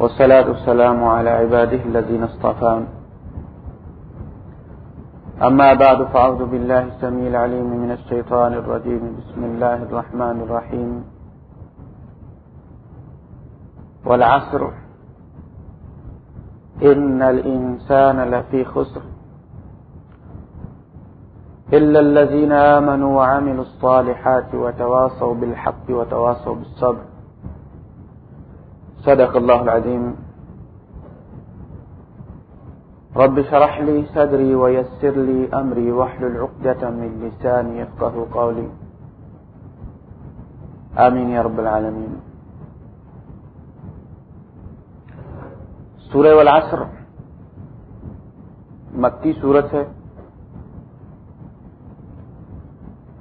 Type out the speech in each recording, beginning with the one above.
والصلاة والسلام على عباده الذين اصطفى أما بعد، فأعوذ بالله السميع العليم من الشيطان الرجيم. بسم الله الرحمن الرحيم. والعصر. إن الإنسان لفي خسر. إلا الذين آمنوا وعملوا الصالحات وتواصوا بالحق وتواصوا بالصبر. صدق الله العظيم. رب شرح لي صدري ويسر لي أمري وحل العقدة من لساني يفقه قولي. آمين يا رب العالمين. سورة والعصر مکی صورت ہے.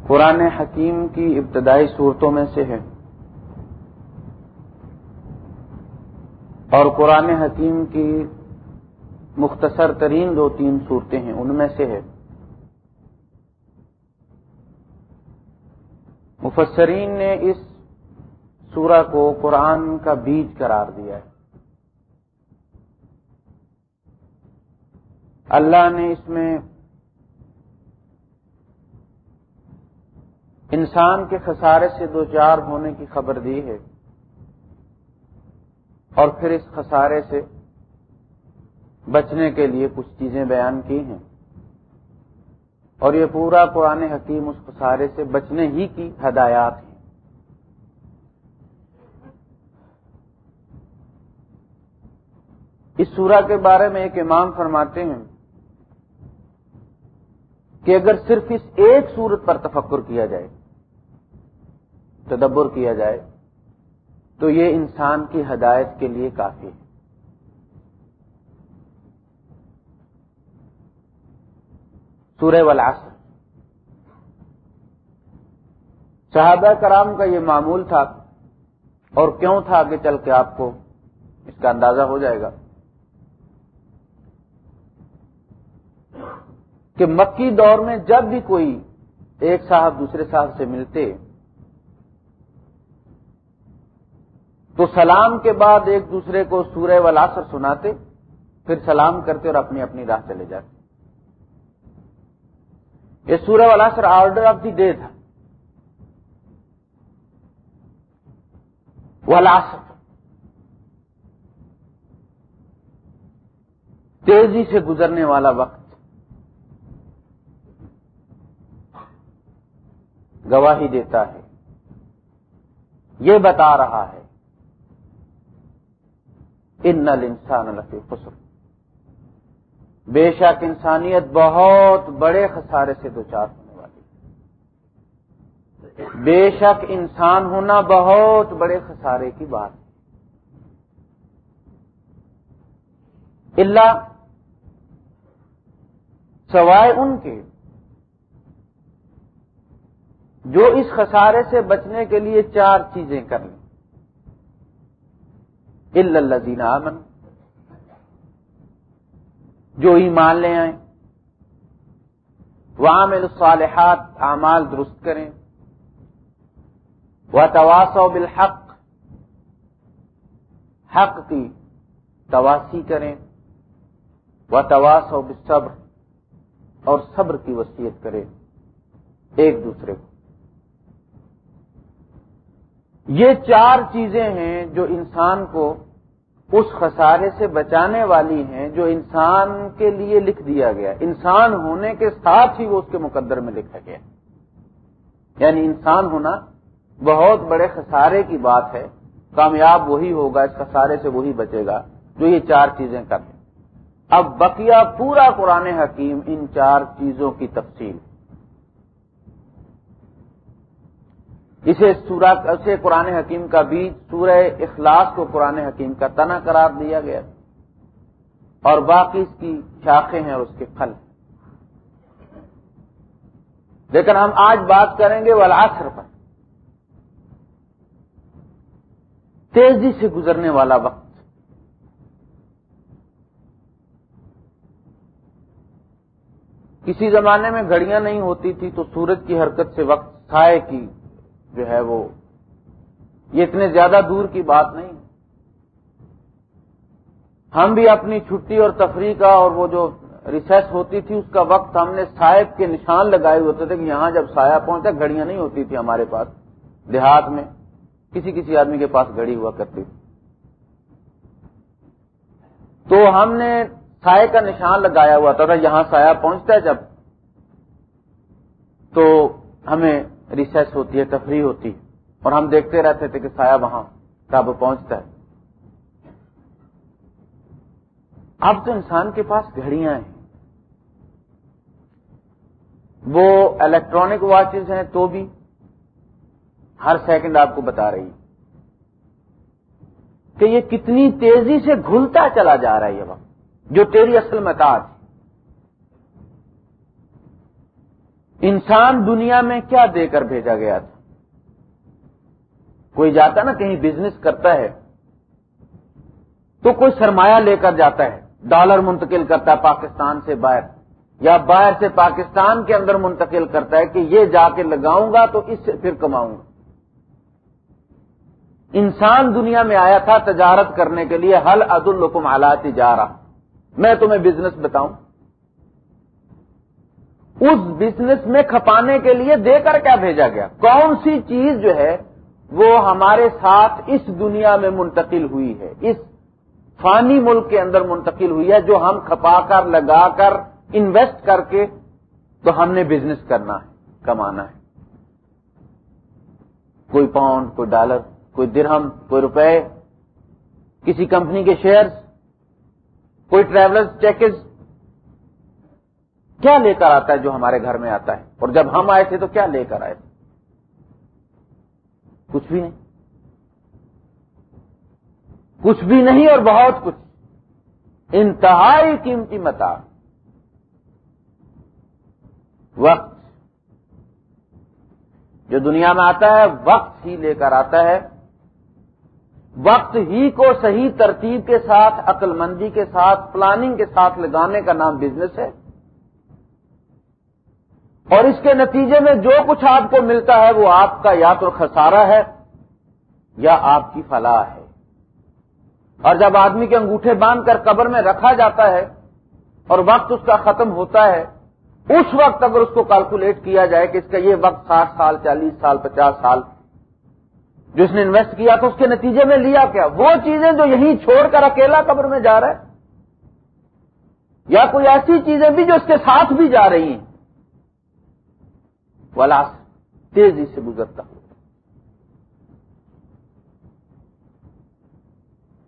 قرآن حکیم کی ابتدائی صورتوں میں سے ہے. اور قرآن حکیم کی مختصر ترین دو تین صورتیں ہیں، ان میں سے ہے۔ مفسرین نے اس سورہ کو قرآن کا بیج قرار دیا ہے۔ اللہ نے اس میں انسان کے خسارے سے دو چار ہونے کی خبر دی ہے۔ اور پھر اس خسارے سے بچنے کے لیے کچھ چیزیں بیان کی ہیں۔ اور یہ پورا قرآن حکیم اس خسارے سے بچنے ہی کی ہدایات ہیں۔ اس سورہ کے بارے میں ایک امام فرماتے ہیں کہ اگر صرف اس ایک صورت پر تفکر کیا جائے، تدبر کیا جائے تو یہ انسان کی ہدایت کے لیے کافی ہے۔ سورہ والعصر۔ صحابہ کرام کا یہ معمول تھا اور کیوں تھا آگے چل کے آپ کو اس کا اندازہ ہو جائے گا؟ کہ مکی دور میں جب بھی کوئی ایک صاحب دوسرے صاحب سے ملتے تو سلام کے بعد ایک دوسرے کو سورہ والعصر سناتے، پھر سلام کرتے اور اپنی اپنی راہ چلے جاتے۔ یہ سورہ والعصر آرڈر آف دی ڈے تھا۔ والعصر۔ تیزی سے گزرنے والا وقت۔ گواہی دیتا ہے۔ یہ بتا رہا ہے ان نل انسان لفی خسر۔ بے شک انسانیت بہت بڑے خسارے سے دوچار ہونے والی بے شک انسان ہونا بہت بڑے خسارے کی بات ہے۔ اللہ سوائے ان کے جو اس خسارے سے بچنے کے لیے چار چیزیں کر لیں۔ اللہ دین امن جو ایمان لے آئیں۔ وہاں الصالحات، اعمال درست کریں۔ وہ تواس بالحق۔ حق کی تواسی کریں۔ وہ تواس بالصبر۔ اور صبر کی وصیت کریں۔ ایک دوسرے کو۔ یہ چار چیزیں ہیں جو انسان کو اس خسارے سے بچانے والی ہیں جو انسان کے لیے لکھ دیا گیا انسان ہونے کے ساتھ ہی وہ اس کے مقدر میں لکھا گیا یعنی انسان ہونا بہت بڑے خسارے کی بات ہے۔ کامیاب وہی ہوگا، اس خسارے سے وہی بچے گا جو یہ چار چیزیں کریں اب بقیہ پورا قرآن حکیم ان چار چیزوں کی تفصیل۔ اسے سورہ اسے قرآن حکیم کا بیج، سورہ اخلاص کو قرآن حکیم کا تنا قرار دیا گیا۔ اور باقی اس کی شاخیں ہیں اور اس کے پھل۔ لیکن ہم آج بات کریں گے والعصر پر۔ تیزی سے گزرنے والا وقت۔ کسی زمانے میں گھڑیاں نہیں ہوتی تھی تو سورج کی حرکت سے وقت سائے کی۔ جو ہے وہ یہ اتنے زیادہ دور کی بات نہیں ہم بھی اپنی چھٹی اور تفریح کا اور وہ جو ریسیس ہوتی تھی، اس کا وقت ہم نے صاحب کے نشان لگائے ہوتے تھے کہ یہاں جب سایہ پہنچا گھڑیاں نہیں ہوتی تھی ہمارے پاس۔ دیہات میں کسی کسی آدمی کے پاس گھڑی ہوا کرتی۔ تھی تو ہم نے سائے کا نشان لگایا ہوا تھا، یہاں سایہ پہنچتا ہے جب تو ہمیں ریسیس ہوتی ہے، تفریح ہوتی ہے، اور ہم دیکھتے رہتے تھے کہ سایہ وہاں کب پہنچتا ہے۔ اب تو انسان کے پاس گھڑیاں ہیں۔ وہ الیکٹرانک واچز ہیں تو بھی ہر سیکنڈ آپ کو بتا رہی کہ یہ کتنی تیزی سے گھلتا چلا جا رہا ہے یہ وقت، جو تیری اصل متا انسان دنیا میں کیا دے کر بھیجا گیا تھا؟ کوئی جاتا نا کہیں بزنس کرتا ہے، تو کوئی سرمایہ لے کر جاتا ہے ڈالر منتقل کرتا ہے پاکستان سے باہر، یا باہر سے پاکستان کے اندر منتقل کرتا ہے کہ یہ جا کے لگاؤں گا تو اس سے پھر کماؤں گا۔ انسان دنیا میں آیا تھا تجارت کرنے کے لیے حل عد الحکم حالات جا رہا میں تمہیں بزنس بتاؤں۔ اس بزنس میں کھپانے کے لیے دے کر کیا بھیجا گیا؟ کون سی چیز جو ہے وہ ہمارے ساتھ اس دنیا میں منتقل ہوئی ہے؟ اس فانی ملک کے اندر منتقل ہوئی ہے جو ہم کھپا کر، لگا کر انویسٹ کر کے تو ہم نے بزنس کرنا ہے، کمانا ہے۔ کوئی پاؤنڈ کوئی ڈالر کوئی درہم، کوئی روپے، کسی کمپنی کے شیئرز کوئی ٹریولر چیکز کیا لے کر آتا ہے جو ہمارے گھر میں آتا ہے؟ اور جب ہم آئے تھے تو کیا لے کر آئے تھے؟ کچھ بھی نہیں۔ کچھ بھی نہیں اور بہت کچھ۔ انتہائی قیمتی متا۔ وقت۔ جو دنیا میں آتا ہے، وقت ہی لے کر آتا ہے۔ وقت ہی کو صحیح ترتیب کے ساتھ عقل مندی کے ساتھ پلاننگ کے ساتھ لگانے کا نام بزنس ہے۔ اور اس کے نتیجے میں جو کچھ آپ کو ملتا ہے وہ آپ کا یا تو خسارہ ہے یا آپ کی فلاح ہے۔ اور جب آدمی کے انگوٹھے باندھ کر قبر میں رکھا جاتا ہے اور وقت اس کا ختم ہوتا ہے، اس وقت اگر اس کو کیلکولیٹ کیا جائے کہ اس کا یہ وقت ساٹھ سال، چالیس سال، پچاس سال جو اس نے انویسٹ کیا تو اس کے نتیجے میں لیا کیا؟ وہ چیزیں جو یہیں چھوڑ کر اکیلا قبر میں جا رہا ہے، یا کوئی ایسی چیزیں بھی جو اس کے ساتھ بھی جا رہی ہیں۔ والا تیزی سے گزرتا ہوں۔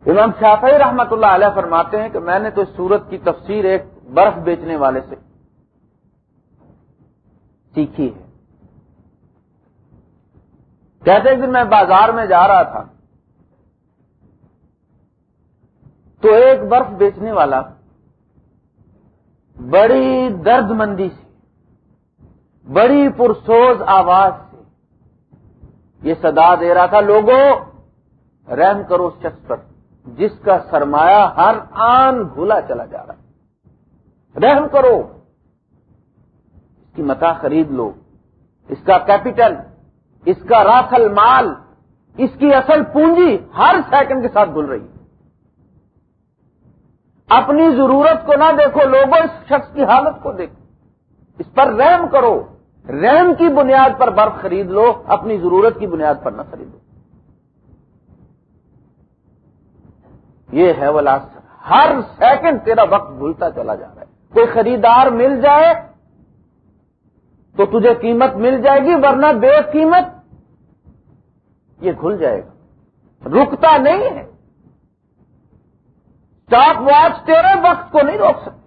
امام شافعی رحمت اللہ علیہ فرماتے ہیں کہ میں نے تو اس سورت کی تفسیر ایک برف بیچنے والے سے سیکھی ہے۔ کہتے ایک دن میں بازار میں جا رہا تھا تو ایک برف بیچنے والا بڑی درد مندی سے بڑی پرسوز آواز سے یہ صدا دے رہا تھا، لوگوں، رحم کرو اس شخص پر، جس کا سرمایہ ہر آن بھولا چلا جا رہا ہے۔ رحم کرو۔ اس کی متا خرید لو۔ اس کا کیپٹل اس کا راسل مال، اس کی اصل پونجی ہر سیکنڈ کے ساتھ بھول رہی ہے۔ اپنی ضرورت کو نہ دیکھو، لوگوں، اس شخص کی حالت کو دیکھو۔ اس پر رحم کرو۔ رحم کی بنیاد پر برف خرید لو، اپنی ضرورت کی بنیاد پر نہ خریدو یہ ہے وہ لاسٹ ہر سیکنڈ تیرا وقت بھولتا چلا جا رہا ہے۔ کوئی خریدار مل جائے تو تجھے قیمت مل جائے گی، ورنہ بے قیمت یہ کھل جائے گا۔ رکتا نہیں ہے۔ اسٹاک واچ تیرے وقت کو نہیں روک سکتے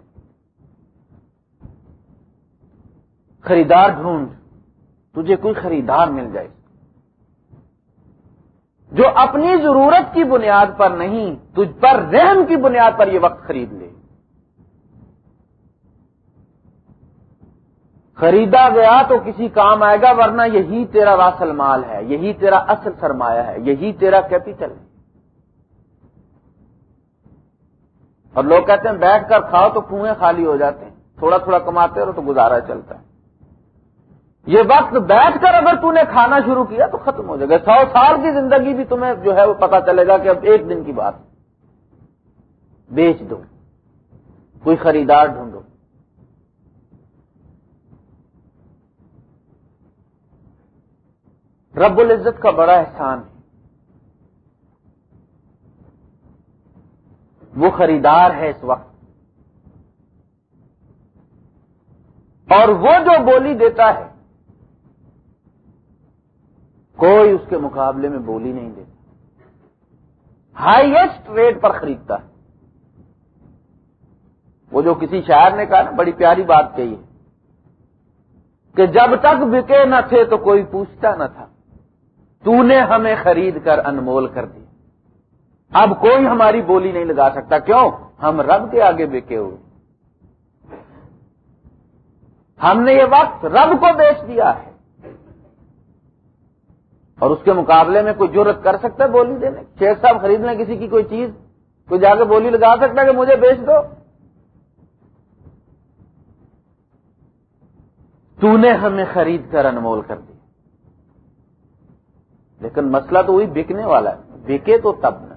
خریدار ڈھونڈ، تجھے کوئی خریدار مل جائے۔ جو اپنی ضرورت کی بنیاد پر نہیں، تجھ پر رحم کی بنیاد پر یہ وقت خرید لے۔ خریدا گیا تو کسی کام آئے گا، ورنہ یہی تیرا راسل مال ہے، یہی تیرا اصل سرمایہ ہے، یہی تیرا کیپیٹل ہے۔ اور لوگ کہتے ہیں، بیٹھ کر کھاؤ تو کنویں خالی ہو جاتے ہیں، تھوڑا تھوڑا کماتے ہو تو گزارا چلتا ہے۔ یہ وقت بیٹھ کر اگر تو نے کھانا شروع کیا تو ختم ہو جائے گا۔ سو سال کی زندگی بھی تمہیں جو ہے وہ پتا چلے گا کہ اب ایک دن کی بات۔ بیچ دو۔ کوئی خریدار ڈھونڈو۔ رب العزت کا بڑا احسان ہے۔ وہ خریدار ہے اس وقت۔ اور وہ جو بولی دیتا ہے کوئی اس کے مقابلے میں بولی نہیں دیتا۔ ہائیسٹ ریٹ پر خریدتا ہے۔ وہ جو کسی شاعر نے کہا نا، بڑی پیاری بات کہی ہے کہ جب تک بکے نہ تھے تو کوئی پوچھتا نہ تھا۔ تو نے ہمیں خرید کر انمول کر دی اب کوئی ہماری بولی نہیں لگا سکتا۔ کیوں؟ ہم رب کے آگے بکے ہوئے۔ ہم نے یہ وقت رب کو بیچ دیا ہے۔ اور اس کے مقابلے میں کوئی ضرورت کر سکتا ہے بولی دینے؟ شیخ صاحب خرید لیں کسی کی کوئی چیز؟ کوئی جا کے بولی لگا سکتا ہے کہ مجھے بیچ دو؟ تو نے ہمیں خرید کر انمول کر دی لیکن مسئلہ تو وہی بکنے والا ہے۔ بکے تو تب نہ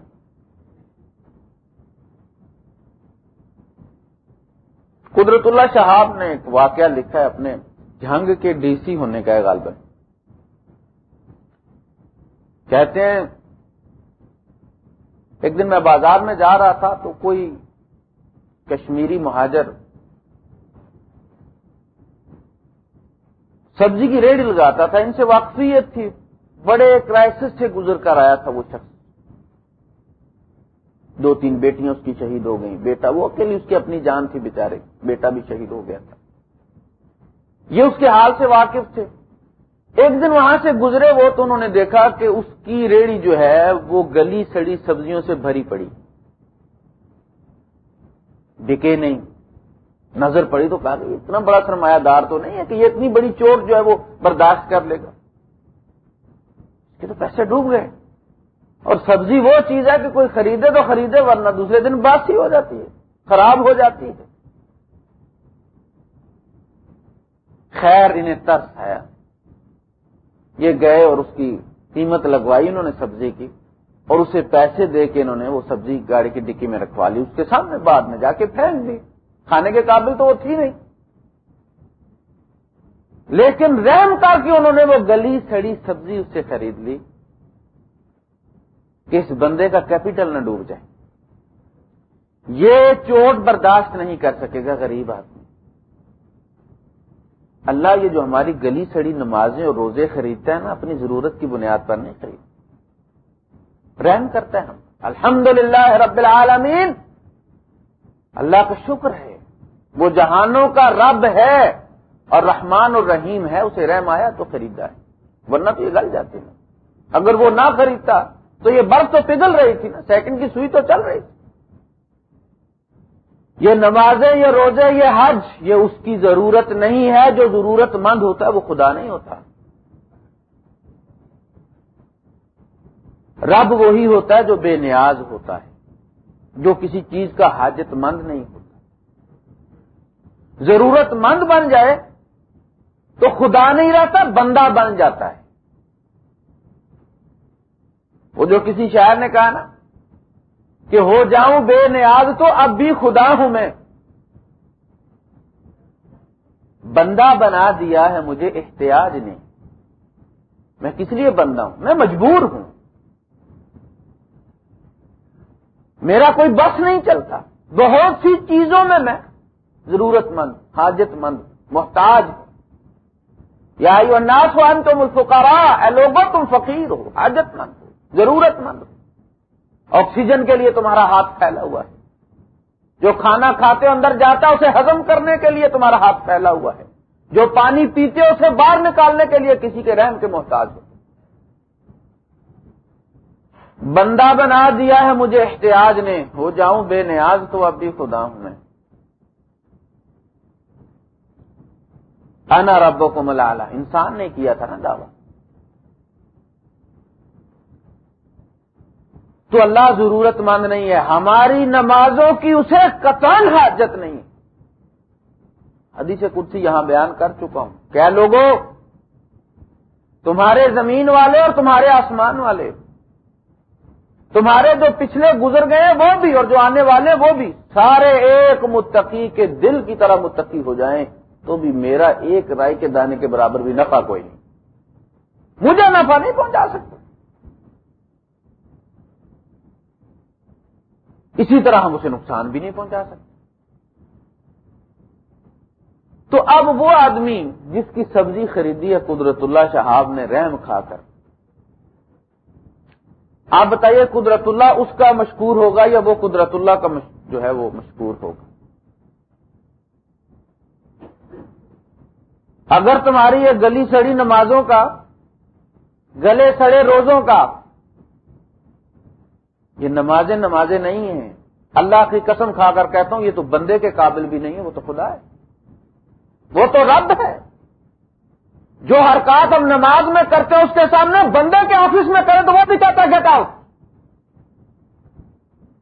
قدرت اللہ شہاب نے ایک واقعہ لکھا ہے اپنے جھنگ کے ڈی سی ہونے کا ہے غالباً۔ کہتے ہیں، ایک دن میں بازار میں جا رہا تھا تو کوئی کشمیری مہاجر سبزی کی ریڑھ لگاتا تھا، ان سے واقفیت تھی، بڑے کرائسس سے گزر کر آیا تھا وہ شخص۔ دو تین بیٹیاں اس کی شہید ہو گئیں، بیٹا وہ اکیلی اس کی اپنی جان تھی بےچارے بیٹا بھی شہید ہو گیا تھا۔ یہ اس کے حال سے واقف تھے۔ ایک دن وہاں سے گزرے وہ تو انہوں نے دیکھا کہ اس کی ریڑی جو ہے وہ گلی سڑی سبزیوں سے بھری پڑی۔ بکے نہیں۔ نظر پڑی تو کہا کہ اتنا بڑا سرمایہ دار تو نہیں ہے کہ یہ اتنی بڑی چوٹ جو ہے وہ برداشت کر لے گا۔ کہ تو پیسے ڈوب گئے۔ اور سبزی وہ چیز ہے کہ کوئی خریدے تو خریدے ورنہ دوسرے دن باسی ہو جاتی ہے، خراب ہو جاتی ہے۔ خیر انہیں ترس آیا۔ یہ گئے اور اس کی قیمت لگوائی، انہوں نے سبزی کی اور اسے پیسے دے کے انہوں نے وہ سبزی گاڑی کی ڈکی میں رکھوا لی، اس کے سامنے بعد میں جا کے پھینک دی۔ کھانے کے قابل تو وہ تھی نہیں۔ لیکن رحم کر کے انہوں نے وہ گلی سڑی سبزی اس سے خرید لی کہ اس بندے کا کیپٹل نہ ڈوب جائے۔ یہ چوٹ برداشت نہیں کر سکے گا غریب آدمی۔ اللہ یہ جو ہماری گلی سڑی نمازیں اور روزے خریدتا ہے نا، اپنی ضرورت کی بنیاد پر نہیں خرید۔ رحم کرتا ہے ہم۔ الحمد رب العالمین۔ اللہ کا شکر ہے۔ وہ جہانوں کا رب ہے اور رحمان اور رحیم ہے، اسے رحم آیا تو خریدا ہے۔ ورنہ تو یہ گل جاتی نا اگر وہ نہ خریدتا تو یہ برف تو پگھل رہی تھی نا، سیکنڈ کی سوئی تو چل رہی تھی۔ یہ نمازیں، یہ روزے، یہ حج، یہ اس کی ضرورت نہیں ہے، جو ضرورت مند ہوتا ہے، وہ خدا نہیں ہوتا۔ رب وہی ہوتا ہے جو بے نیاز ہوتا ہے، جو کسی چیز کا حاجت مند نہیں ہوتا۔ ضرورت مند بن جائے تو خدا نہیں رہتا، بندہ بن جاتا ہے۔ وہ جو کسی شاعر نے کہا نا کہ ہو جاؤں بے نیاز تو اب بھی خدا ہوں میں۔ بندہ بنا دیا ہے مجھے احتیاج نے میں کس لیے بندہ ہوں؟ میں مجبور ہوں۔ میرا کوئی بس نہیں چلتا۔ بہت سی چیزوں میں میں ضرورت مند، حاجت مند، محتاج۔ ہوں یا ناس وان تم الفقرا اے لوگوں تم فقیر ہو، حاجت مند ہو، ضرورت مند ہو۔ آکسیجن کے لیے تمہارا ہاتھ پھیلا ہوا ہے۔ جو کھانا کھاتے اندر جاتا ہے، اسے ہزم کرنے کے لیے تمہارا ہاتھ پھیلا ہوا ہے۔ جو پانی پیتے اسے باہر نکالنے کے لیے کسی کے رحم کے محتاج ہو۔ بندہ بنا دیا ہے مجھے احتیاج نے۔ ہو جاؤں بے نیاز تو اب بھی خدا ہوں میں۔ انا ربو کو ملالا انسان نے کیا تھا نا دعوی۔ تو اللہ ضرورت مند نہیں ہے۔ ہماری نمازوں کی اسے قطن حاجت نہیں حدیث کرسی یہاں بیان کر چکا ہوں۔ کیا لوگوں تمہارے زمین والے اور تمہارے آسمان والے، تمہارے جو پچھلے گزر گئے وہ بھی اور جو آنے والے وہ بھی، سارے ایک متقی کے دل کی طرح متقی ہو جائیں تو بھی میرا ایک رائے کے دانے کے برابر بھی نفع کوئی نہیں۔ مجھے نفع نہیں پہنچا سکتا۔ اسی طرح ہم اسے نقصان بھی نہیں پہنچا سکتے۔ تو اب وہ آدمی جس کی سبزی خریدی ہے قدرت اللہ شہاب نے رحم کھا کر۔ آپ بتائیے قدرت اللہ اس کا مشکور ہوگا یا وہ قدرت اللہ کا جو ہے وہ مشکور ہوگا؟ اگر تمہاری یہ گلی سڑی نمازوں کا، گلے سڑے روزوں کا یہ نمازیں نمازیں نہیں ہیں۔ اللہ کی قسم کھا کر کہتا ہوں، یہ تو بندے کے قابل بھی نہیں ہے، وہ تو خدا ہے۔ وہ تو رب ہے۔ جو حرکات ہم نماز میں کرتے ہیں، اس کے سامنے بندے کے آفس میں کریں تو وہ بھی کہتا ہے آؤٹ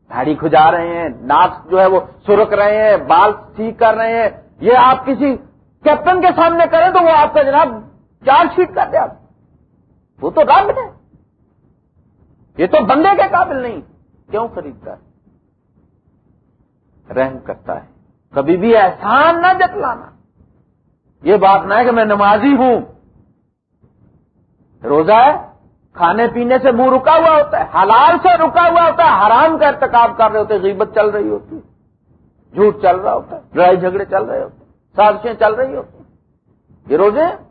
داڑھی کھجا رہے ہیں، ناک جو ہے وہ سرک رہے ہیں، بال ٹھیک کر رہے ہیں۔ یہ آپ کسی کیپٹن کے سامنے کریں تو وہ آپ کا جناب چارج شیٹ کر دے آپ۔ وہ تو رب ہے۔ یہ تو بندے کے قابل نہیں، کیوں خریدتا ہے؟ رحم کرتا ہے۔ کبھی بھی احسان نہ جتلانا۔ یہ بات نہ ہے کہ میں نمازی ہوں۔ روزہ ہے، کھانے پینے سے منہ رکا ہوا ہوتا ہے، حلال سے رکا ہوا ہوتا ہے، حرام کا ارتکاب کر رہے ہوتے، غیبت چل رہی ہوتی ہے جھوٹ چل رہا ہوتا ہے لڑائی جھگڑے چل رہے ہوتے ہیں سازشیں چل رہی ہوتی۔ ہیں یہ روزے ہیں۔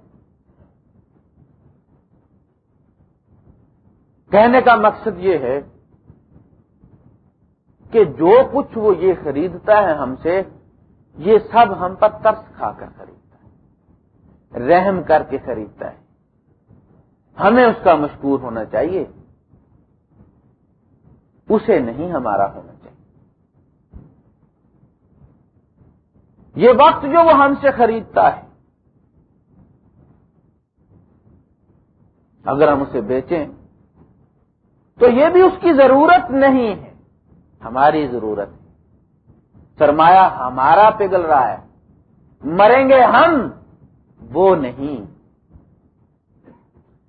کہنے کا مقصد یہ ہے کہ جو کچھ وہ یہ خریدتا ہے ہم سے، یہ سب ہم پر ترس کھا کر خریدتا ہے، رحم کر کے خریدتا ہے۔ ہمیں اس کا مشکور ہونا چاہیے۔ اسے نہیں ہمارا ہونا چاہیے۔ یہ وقت جو وہ ہم سے خریدتا ہے، اگر ہم اسے بیچیں تو یہ بھی اس کی ضرورت نہیں ہے۔ ہماری ضرورت ہے۔ سرمایہ ہمارا پگل رہا ہے۔ مریں گے ہم؟ وہ نہیں۔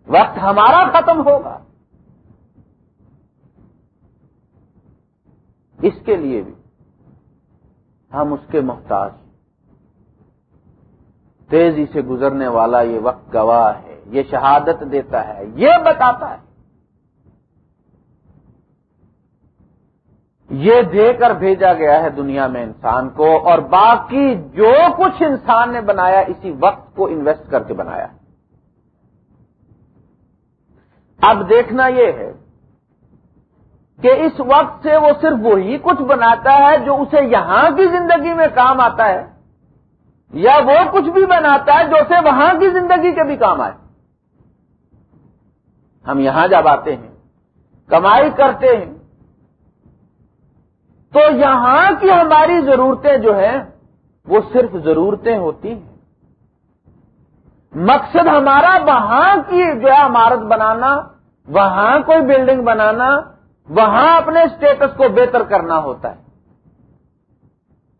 وقت ہمارا ختم ہوگا۔ اس کے لیے بھی ہم اس کے محتاج تیزی سے گزرنے والا یہ وقت گواہ ہے۔ یہ شہادت دیتا ہے۔ یہ بتاتا ہے۔ یہ دے کر بھیجا گیا ہے دنیا میں انسان کو اور باقی جو کچھ انسان نے بنایا اسی وقت کو انویسٹ کر کے بنایا اب دیکھنا یہ ہے کہ اس وقت سے وہ صرف وہی کچھ بناتا ہے جو اسے یہاں کی زندگی میں کام آتا ہے، یا وہ کچھ بھی بناتا ہے جو اسے وہاں کی زندگی کے بھی کام آئے۔ ہم یہاں جب آتے ہیں، کمائی کرتے ہیں تو یہاں کی ہماری ضرورتیں جو ہیں، وہ صرف ضرورتیں ہوتی ہیں۔ مقصد ہمارا وہاں کی جو ہے عمارت بنانا، وہاں کوئی بلڈنگ بنانا، وہاں اپنے اسٹیٹس کو بہتر کرنا ہوتا ہے۔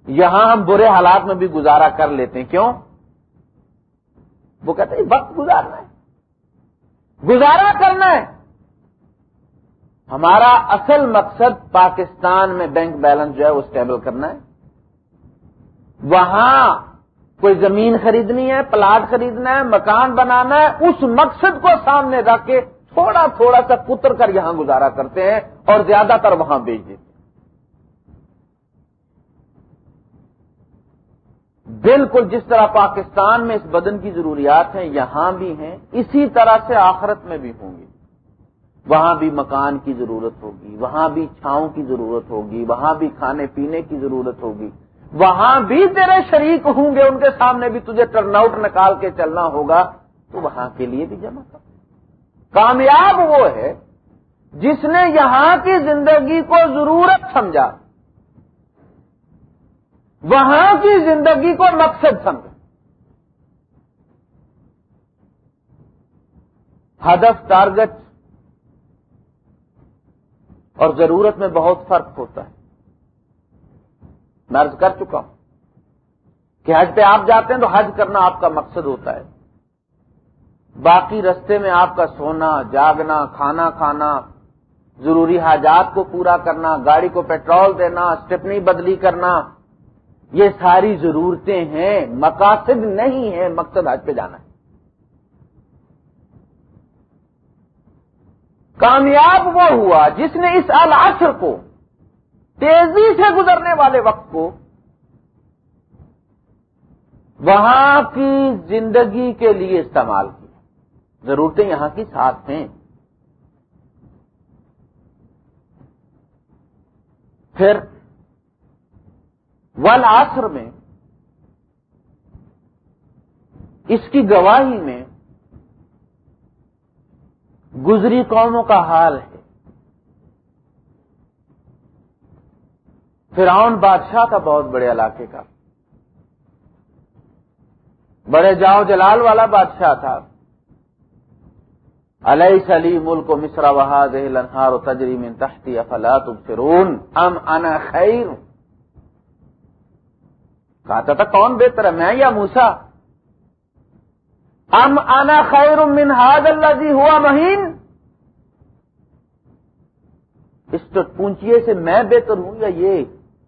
یہاں ہم برے حالات میں بھی گزارا کر لیتے ہیں۔ کیوں؟ وہ کہتے ہیں، وقت گزارنا ہے۔ گزارا کرنا ہے۔ ہمارا اصل مقصد پاکستان میں بینک بیلنس جو ہے وہ اسٹیبل کرنا ہے۔ وہاں کوئی زمین خریدنی ہے، پلاٹ خریدنا ہے، مکان بنانا ہے، اس مقصد کو سامنے رکھ کے تھوڑا تھوڑا سا کتر کر یہاں گزارا کرتے ہیں اور زیادہ تر وہاں بیچ دیتے ہیں۔ بالکل جس طرح پاکستان میں اس بدن کی ضروریات ہیں، یہاں بھی ہیں، اسی طرح سے آخرت میں بھی ہوں گی وہاں بھی مکان کی ضرورت ہوگی، وہاں بھی چھاؤں کی ضرورت ہوگی، وہاں بھی کھانے پینے کی ضرورت ہوگی۔ وہاں بھی تیرے شریک ہوں گے، ان کے سامنے بھی تجھے ٹرن آؤٹ نکال کے چلنا ہوگا۔ تو وہاں کے لیے بھی جمع کر۔ کامیاب وہ ہے جس نے یہاں کی زندگی کو ضرورت سمجھا۔ وہاں کی زندگی کو مقصد سمجھا۔ ہدف ٹارگٹ اور ضرورت میں بہت فرق ہوتا ہے۔ میں عرض کر چکا ہوں کہ حج پہ آپ جاتے ہیں تو حج کرنا آپ کا مقصد ہوتا ہے۔ باقی رستے میں آپ کا سونا، جاگنا، کھانا کھانا، ضروری حاجات کو پورا کرنا، گاڑی کو پیٹرول دینا اسٹپنی بدلی کرنا، یہ ساری ضرورتیں ہیں۔ مقاصد نہیں ہیں مقصد حج پہ جانا۔ ہے کامیاب وہ ہوا جس نے اس العصر کو تیزی سے گزرنے والے وقت کو وہاں کی زندگی کے لیے استعمال کیا۔ ضرورتیں یہاں کی ساتھ ہیں۔ پھر والعصر میں اس کی گواہی میں گزری قوموں کا حال ہے۔ فرعون بادشاہ تھا بہت بڑے علاقے کا۔ بڑے جاؤ جلال والا بادشاہ تھا۔ علیہ سلی ملک و مصرا وحاد لنہار و تجریم تختی افلا فرون ام انا خیر کہتا تھا کون بہتر ہے، میں یا موسا ام انا خیر من ہاد اللہ جی ہوا مہین اس پونچیے سے میں بہتر ہوں یا یہ؟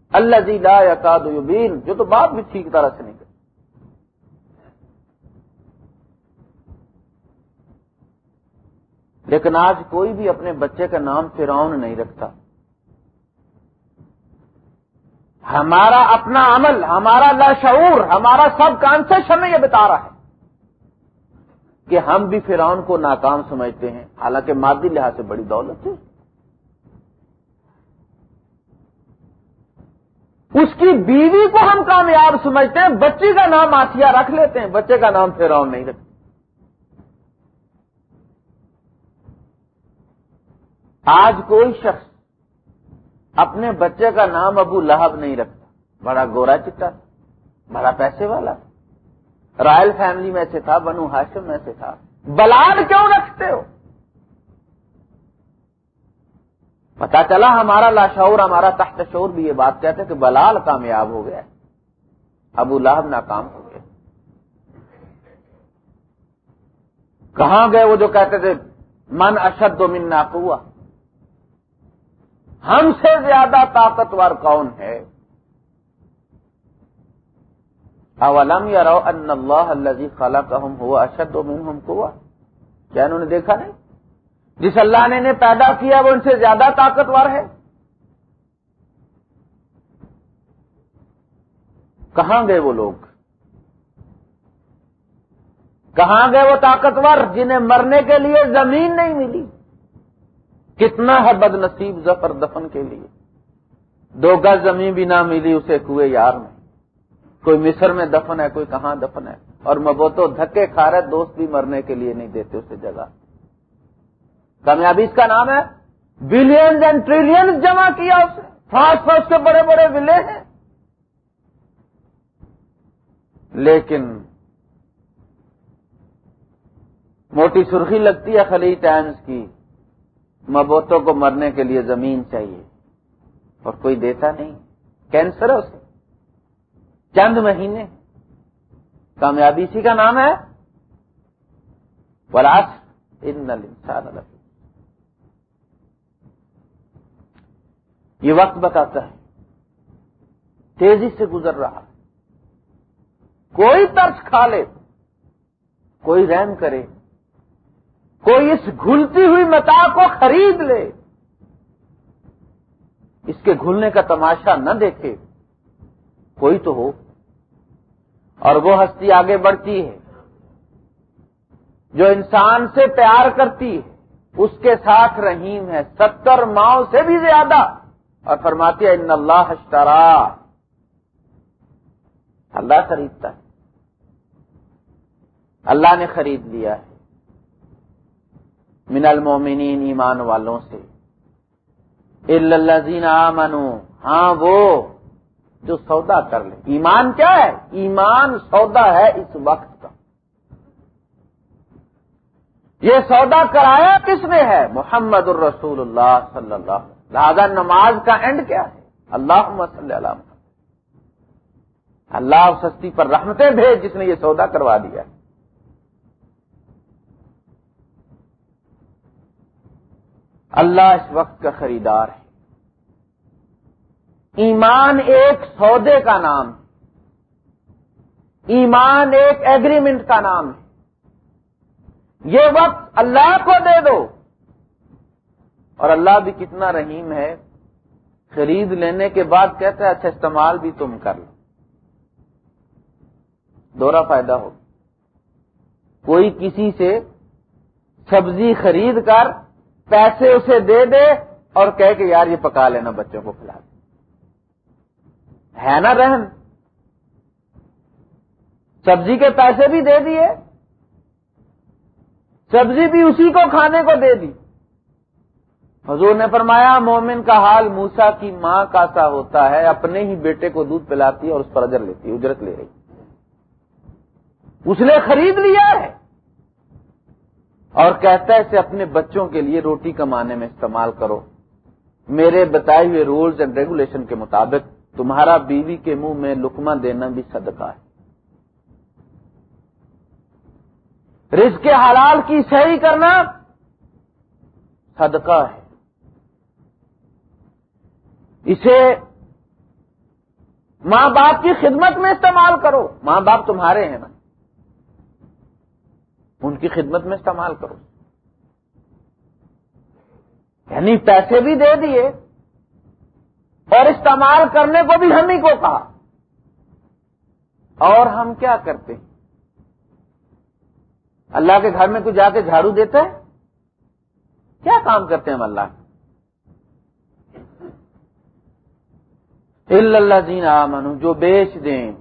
اللہ جی لا یا کادین جو تو بات بھی ٹھیک طرح سے نہیں کرتی لیکن آج کوئی بھی اپنے بچے کا نام فرعون نہیں رکھتا۔ ہمارا اپنا عمل، ہمارا لاشعور ہمارا سب کانسیپٹ ہمیں یہ بتا رہا ہے کہ ہم بھی فرعون کو ناکام سمجھتے ہیں۔ حالانکہ مادی لحاظ سے بڑی دولت ہے۔ اس کی بیوی کو ہم کامیاب سمجھتے ہیں، بچی کا نام آسیا رکھ لیتے ہیں، بچے کا نام فرعون نہیں رکھتے۔ آج کوئی شخص اپنے بچے کا نام ابو لہب نہیں رکھتا۔ بڑا گورا چٹا، بڑا پیسے والا۔ رائل فیملی میں سے تھا، بنو ہاشم میں سے تھا۔ بلال کیوں رکھتے ہو؟ پتا چلا ہمارا لاشعور ہمارا تحت شعور بھی یہ بات کہتے کہ بلال کامیاب ہو گیا ابو لہب ناکام ہو گیا۔ کہاں گئے وہ جو کہتے تھے، من اشد و من ناقوا ہم سے زیادہ طاقتور کون ہے؟ اولم یا رو ان اللہ اللہ خالہ کا ہم ہوا اشد و من ہم کیا انہوں نے دیکھا نہیں؟ جس اللہ نے انہیں پیدا کیا وہ ان سے زیادہ طاقتور ہے۔ کہاں گئے وہ لوگ؟ کہاں گئے وہ طاقتور جنہیں مرنے کے لیے زمین نہیں ملی؟ کتنا ہے بد نصیب ظفر دفن کے لیے؟ دو گز زمین بھی نہ ملی اسے کوئے یار میں۔ کوئی مصر میں دفن ہے، کوئی کہاں دفن ہے؟ اور مبوتو دھکے کھا رہے، دوست بھی مرنے کے لیے نہیں دیتے اسے جگہ۔ کامیابی اس کا نام ہے۔ بلینز اینڈ ٹریلینز جمع کیا اسے فاسٹ فاسٹ کے بڑے بڑے ولے ہیں۔ لیکن موٹی سرخی لگتی ہے خلی ٹائمز کی۔ مبوتوں کو مرنے کے لیے زمین چاہیے۔ اور کوئی دیتا نہیں۔ کینسر ہے اسے چند مہینے۔ کامیابی اسی کا نام ہے۔ ولاس ان انسان الگ یہ وقت بتاتا ہے۔ تیزی سے گزر رہا۔ کوئی ترس کھا لے۔ کوئی رحم کرے۔ کوئی اس گھلتی ہوئی متا کو خرید لے۔ اس کے گھلنے کا تماشا نہ دیکھے۔ کوئی تو ہو۔ اور وہ ہستی آگے بڑھتی ہے۔ جو انسان سے پیار کرتی ہے۔ اس کے ساتھ رحیم ہے۔ ستر ماؤں سے بھی زیادہ۔ اور فرماتی ہے، ان اللہ اشترا. اللہ خریدتا ہے۔ اللہ نے خرید لیا ہے۔ من المومنین ایمان والوں سے۔ الزین منو ہاں وہ جو سودا کر لے ایمان کیا ہے؟ ایمان سودا ہے اس وقت کا۔ یہ سودا کرایا کس نے ہے؟ محمد الرسول اللہ صلی اللہ لہذا نماز کا اینڈ کیا ہے؟ اللہ صلی اللہ اللہ سستی پر رحمتیں بھیج جس نے یہ سودا کروا دیا۔ اللہ اس وقت کا خریدار ہے۔ ایمان ایک سودے کا نام ہے۔ ایمان ایک ایگریمنٹ کا نام ہے۔ یہ وقت اللہ کو دے دو۔ اور اللہ بھی کتنا رحیم ہے، خرید لینے کے بعد کہتا ہے اچھا استعمال بھی تم کر لو۔ دورہ فائدہ ہو۔ کوئی کسی سے سبزی خرید کر پیسے اسے دے دے اور کہہ کہ یار یہ پکا لینا، بچوں کو کھلا دے۔ ہے نا رہن سبزی کے پیسے بھی دے دیے، سبزی بھی اسی کو کھانے کو دے دی۔ حضور نے فرمایا، مومن کا حال موسا کی ماں کا سا ہوتا ہے، اپنے ہی بیٹے کو دودھ پلاتی ہے اور اس پر اجر لیتی ہے، اجرت لے رہی اس نے خرید لیا ہے۔ اور کہتا ہے، اسے اپنے بچوں کے لیے روٹی کمانے میں استعمال کرو۔ میرے بتائے ہوئے رولز اینڈ ریگولیشن کے مطابق، تمہارا بیوی کے منہ میں لکما دینا بھی صدقہ ہے۔ رزق کے حلال کی صحیح کرنا صدقہ ہے۔ اسے ماں باپ کی خدمت میں استعمال کرو۔ ماں باپ تمہارے ہیں نا۔ ان کی خدمت میں استعمال کرو۔ یعنی پیسے بھی دے دیے اور استعمال کرنے کو بھی ہم ہی کو کہا۔ اور ہم کیا کرتے اللہ کے گھر میں تو جا کے جھاڑو دیتے ہیں۔ کیا کام کرتے ہیں ہم اللہ؟ اللہ دین منو جو بیچ دیں۔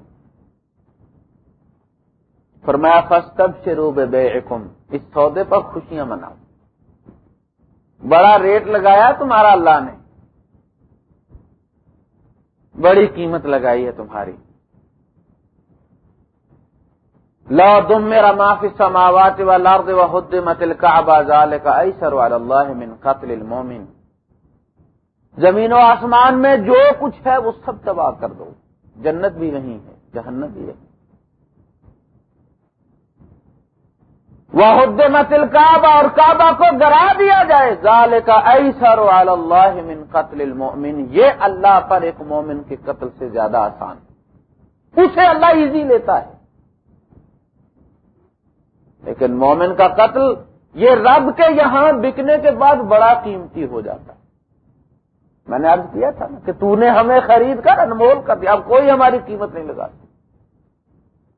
فرمایا فستب سے روب بے اس سودے پر خوشیاں مناؤ۔ بڑا ریٹ لگایا تمہارا اللہ نے۔ بڑی قیمت لگائی ہے تمہاری۔ لا دم میرا معافی سماوات و لارد و حد متل کا بازال کا ایسر اللہ من قتل المومن زمین و آسمان میں جو کچھ ہے وہ سب تباہ کر دو۔ جنت بھی نہیں ہے جہنت بھی نہیں وہ متل کعبہ اور کعبہ کو گرا دیا جائے۔ ظال کا ایسر اللہ من قتل المؤمن۔ یہ اللہ پر ایک مومن کے قتل سے زیادہ آسان اسے اللہ ایزی لیتا ہے۔ لیکن مومن کا قتل یہ رب کے یہاں بکنے کے بعد بڑا قیمتی ہو جاتا ہے۔ میں نے عرض کیا تھا نا کہ تو نے ہمیں خرید کر انمول کر دیا، اب کوئی ہماری قیمت نہیں لگاتی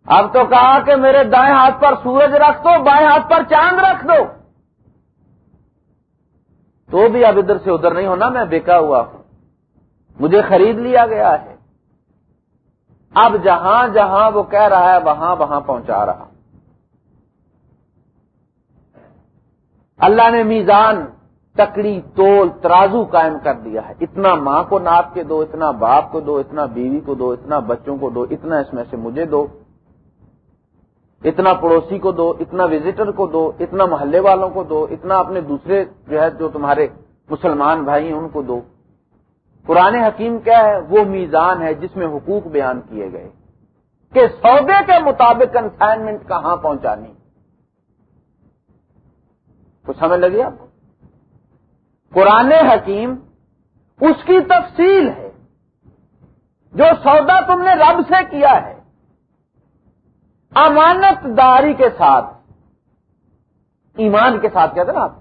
اب تو کہا کہ میرے دائیں ہاتھ پر سورج رکھ دو، بائیں ہاتھ پر چاند رکھ دو۔ تو بھی اب ادھر سے ادھر نہیں ہونا، میں بیکا ہوا ہوں۔ مجھے خرید لیا گیا ہے۔ اب جہاں جہاں وہ کہہ رہا ہے، وہاں وہاں پہنچا رہا۔ اللہ نے میزان تکڑی، تول، ترازو قائم کر دیا ہے۔ اتنا ماں کو ناپ کے دو، اتنا باپ کو دو، اتنا بیوی کو دو، اتنا بچوں کو دو، اتنا اس میں سے مجھے دو، اتنا پڑوسی کو دو، اتنا وزٹر کو دو، اتنا محلے والوں کو دو، اتنا اپنے دوسرے جو ہے، جو تمہارے مسلمان بھائی ہیں، ان کو دو۔ پرانے حکیم کیا ہے؟ وہ میزان ہے جس میں حقوق بیان کیے گئے۔ کہ سودے کے مطابق کنسائنمنٹ کہاں پہنچانی۔ کچھ سمجھ لگی آپ کو؟ قرآن حکیم اس کی تفصیل ہے جو سودا تم نے رب سے کیا ہے۔ امانت داری کے ساتھ، ایمان کے ساتھ کہتے نا آپ۔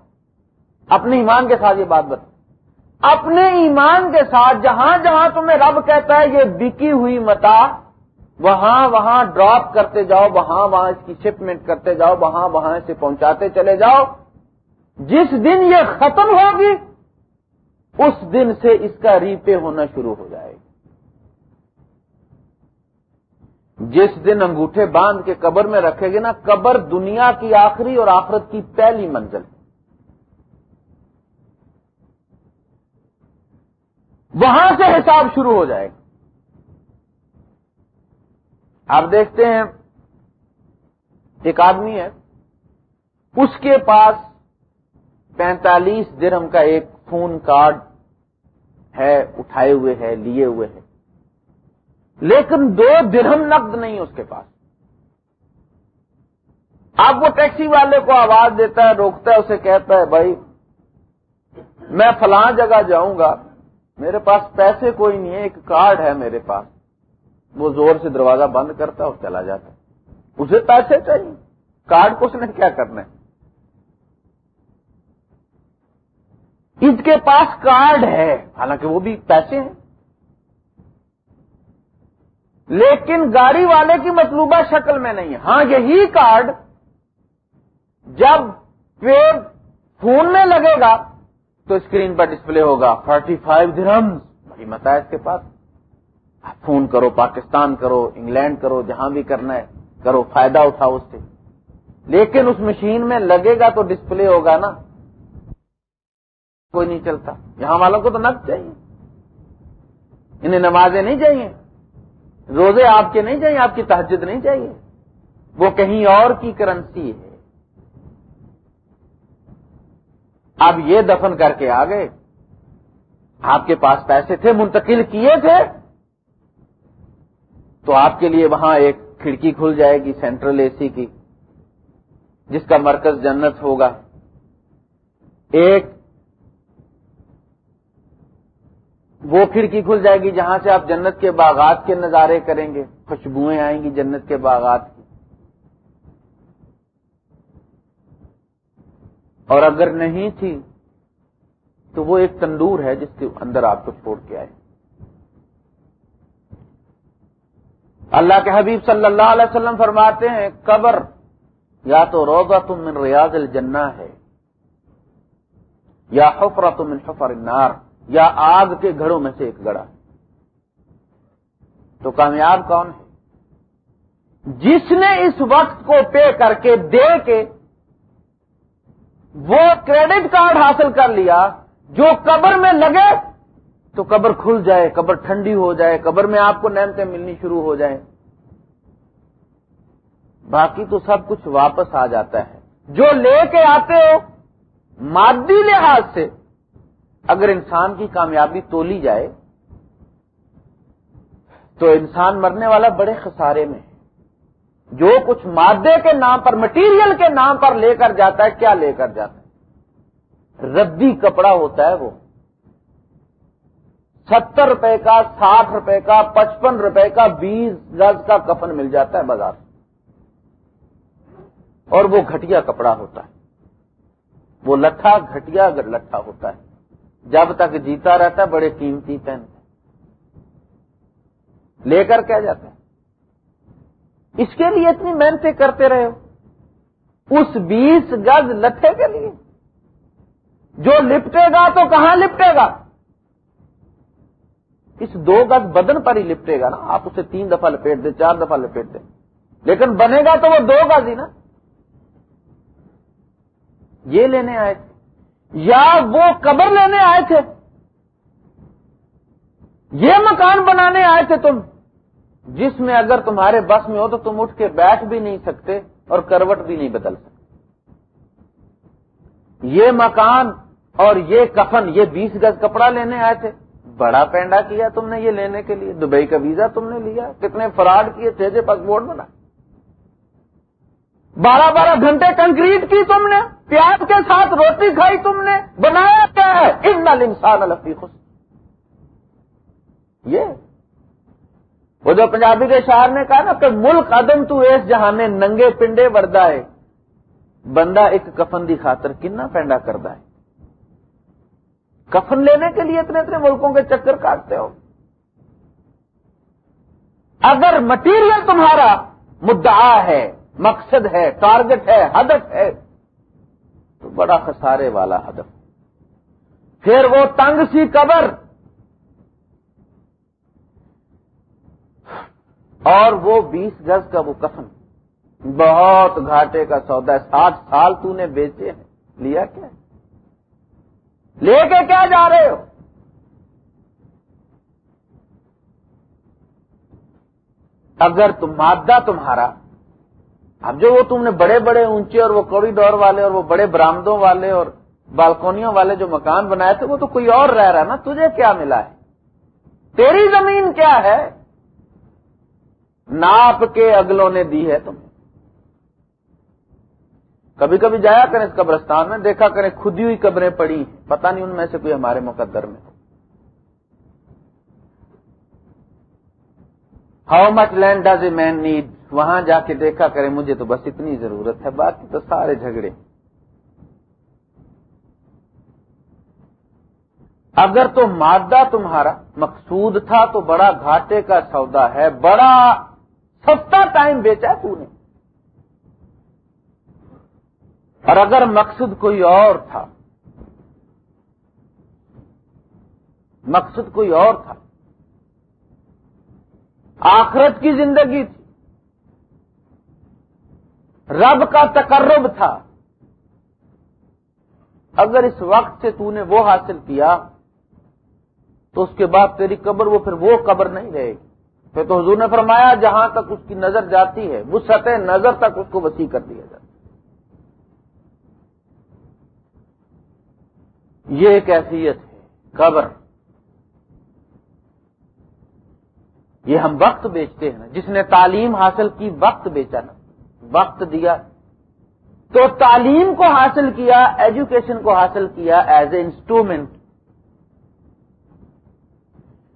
اپنے ایمان کے ساتھ یہ بات بتا اپنے ایمان کے ساتھ جہاں جہاں تمہیں رب کہتا ہے، یہ بکی ہوئی متا، وہاں وہاں ڈراپ کرتے جاؤ، وہاں وہاں اس کی شپمنٹ کرتے جاؤ، وہاں وہاں اسے پہنچاتے چلے جاؤ۔ جس دن یہ ختم ہوگی، اس دن سے اس کا ریپے ہونا شروع ہو جائے گا جس دن انگوٹھے باندھ کے قبر میں رکھے گے نا، قبر دنیا کی آخری اور آخرت کی پہلی منزل۔ وہاں سے حساب شروع ہو جائے گا آپ دیکھتے ہیں، ایک آدمی ہے، اس کے پاس پینتالیس درم کا ایک فون کارڈ ہے، اٹھائے ہوئے ہے، لیے ہوئے ہیں۔ لیکن دو درہم نقد نہیں اس کے پاس۔ آپ وہ ٹیکسی والے کو آواز دیتا ہے، روکتا ہے، اسے کہتا ہے، بھائی، میں فلاں جگہ جاؤں گا، میرے پاس پیسے کوئی نہیں ہے، ایک کارڈ ہے میرے پاس۔ وہ زور سے دروازہ بند کرتا ہے اور چلا جاتا اسے پیسے چاہیے۔ کارڈ کو اس نے کیا کرنا ہے؟ اس کے پاس کارڈ ہے حالانکہ وہ بھی پیسے ہیں۔ لیکن گاڑی والے کی مطلوبہ شکل میں نہیں ہاں یہی کارڈ جب پیڑ فون میں لگے گا تو اسکرین پر ڈسپلے ہوگا۔ فورٹی فائیو درمز بڑی متا ہے اس کے پاس۔ فون کرو، پاکستان کرو، انگلینڈ کرو، جہاں بھی کرنا ہے کرو، فائدہ اٹھاؤ اس سے۔ لیکن اس مشین میں لگے گا تو ڈسپلے ہوگا نا۔ کوئی نہیں چلتا۔ یہاں والوں کو تو نق چاہیے۔ انہیں نمازیں نہیں چاہیے۔ روزے آپ کے نہیں چاہیے، آپ کی تحجد نہیں چاہیے۔ وہ کہیں اور کی کرنسی ہے۔ اب یہ دفن کر کے آ گئے۔ آپ کے پاس پیسے تھے، منتقل کیے تھے۔ تو آپ کے لیے وہاں ایک کھڑکی کھل جائے گی، سینٹرل اے سی کی، جس کا مرکز جنت ہوگا۔ ایک وہ کھڑکی کھل جائے گی جہاں سے آپ جنت کے باغات کے نظارے کریں گے، خوشبوئیں آئیں گی جنت کے باغات کی۔ اور اگر نہیں تھی، تو وہ ایک تندور ہے جس کے اندر آپ کو چھوڑ کے آئے۔ اللہ کے حبیب صلی اللہ علیہ وسلم فرماتے ہیں، قبر یا تو روزہ تم من ریاض الجنہ ہے، یا حفرہ تم من حفر النار۔ یا آگ کے گھڑوں میں سے ایک گڑا تو کامیاب کون ہے؟ جس نے اس وقت کو پے کر کے دے کے وہ کریڈٹ کارڈ حاصل کر لیا جو قبر میں لگے تو قبر کھل جائے، قبر ٹھنڈی ہو جائے، قبر میں آپ کو نعمتیں ملنی شروع ہو جائیں۔ باقی تو سب کچھ واپس آ جاتا ہے۔ جو لے کے آتے ہو مادی لحاظ سے اگر انسان کی کامیابی تولی جائے، تو انسان مرنے والا بڑے خسارے میں جو کچھ مادے کے نام پر مٹیریل کے نام پر لے کر جاتا ہے، کیا لے کر جاتا ہے؟ ردی کپڑا ہوتا ہے وہ۔ ستر روپے کا، ساٹھ روپے کا، پچپن روپے کا، بیس گز کا کفن مل جاتا ہے بازار اور وہ گھٹیا کپڑا ہوتا ہے۔ وہ لٹھا، گھٹیا لٹھا ہوتا ہے۔ جب تک جیتا رہتا ہے، بڑے قیمتی پین لے کر کیا جاتا ہے اس کے لیے اتنی محنتیں کرتے رہے ہو۔ اس بیس گز لٹھے کے لیے۔ جو لپٹے گا تو کہاں لپٹے گا؟ اس دو گز بدن پر ہی لپٹے گا نا۔ آپ اسے تین دفعہ لپیٹ دیں، چار دفعہ لپیٹ دیں۔ لیکن بنے گا تو وہ دو گز ہی نا۔ یہ لینے آئے تھے۔ یا وہ قبر لینے آئے تھے؟ یہ مکان بنانے آئے تھے تم۔ جس میں اگر تمہارے بس میں ہو تو تم اٹھ کے بیٹھ بھی نہیں سکتے اور کروٹ بھی نہیں بدل سکتے۔ یہ مکان اور یہ کفن، یہ بیس گز کپڑا لینے آئے تھے۔ بڑا پینڈا کیا تم نے یہ لینے کے لیے؟ دبئی کا ویزا تم نے لیا؟ کتنے فراڈ کیے تھے؟ پاسپورٹ بنا۔ بارہ بارہ گھنٹے کنکریٹ کی تم نے۔ پیاز کے ساتھ روٹی کھائی تم نے، بنایا کیا ہے؟ ان نل انسان الفی خوش یہ۔ وہ جو پنجابی کے شاعر نے کہا نا کہ ملک عدم تو ایس جہاں میں ننگے پنڈے وردہ ہے بندہ ایک کفن دی خاطر کنا پینڈا کرتا ہے۔ کفن لینے کے لیے اتنے اتنے ملکوں کے چکر کاٹتے ہو۔ اگر مٹیریل تمہارا مدعا ہے، مقصد ہے ٹارگٹ ہے، ہدف ہے بڑا خسارے والا ہدف۔ پھر وہ تنگ سی قبر۔ اور وہ بیس گز کا وہ کفن۔ بہت گھاٹے کا سودا۔ ہے ساٹھ سال تو نے بیچے ہیں۔ لیا کیا؟ لے کے کیا جا رہے ہو؟ اگر تم مادہ تمہارا اب جو وہ تم نے بڑے بڑے اونچے اور وہ کوریڈور والے اور وہ بڑے برامدوں والے اور بالکونیوں والے جو مکان بنائے تھے، وہ تو کوئی اور رہ رہا نا؟ تجھے کیا ملا ہے؟ تیری زمین کیا ہے؟ ناپ کے اگلوں نے دی ہے تمہیں۔ کبھی کبھی جایا کریں اس قبرستان میں، دیکھا کریں خودی ہوئی قبریں پڑی ہیں۔ پتہ نہیں ان میں سے کوئی ہمارے مقدر میں۔ How much land does a man need وہاں جا کے دیکھا کرے مجھے تو بس اتنی ضرورت ہے، باقی تو سارے جھگڑے۔ اگر تو مادہ تمہارا مقصود تھا تو بڑا گھاٹے کا سودا ہے، بڑا سستا ٹائم بیچا تو نے۔ اور اگر مقصد کوئی اور تھا مقصد کوئی اور تھا، آخرت کی زندگی تھی۔ رب کا تقرب تھا۔ اگر اس وقت سے تو نے وہ حاصل کیا، تو اس کے بعد تیری قبر وہ پھر وہ قبر نہیں رہے گی۔ پھر تو حضور نے فرمایا، جہاں تک اس کی نظر جاتی ہے وہ سطح نظر تک اس کو وسیع کر دیا جاتا یہ ایک ایفیت ہے، قبر۔ یہ ہم وقت بیچتے ہیں نا جس نے تعلیم حاصل کی، وقت بیچا نا۔ وقت دیا، تو تعلیم کو حاصل کیا ایجوکیشن کو حاصل کیا ایز اے انسٹرومنٹ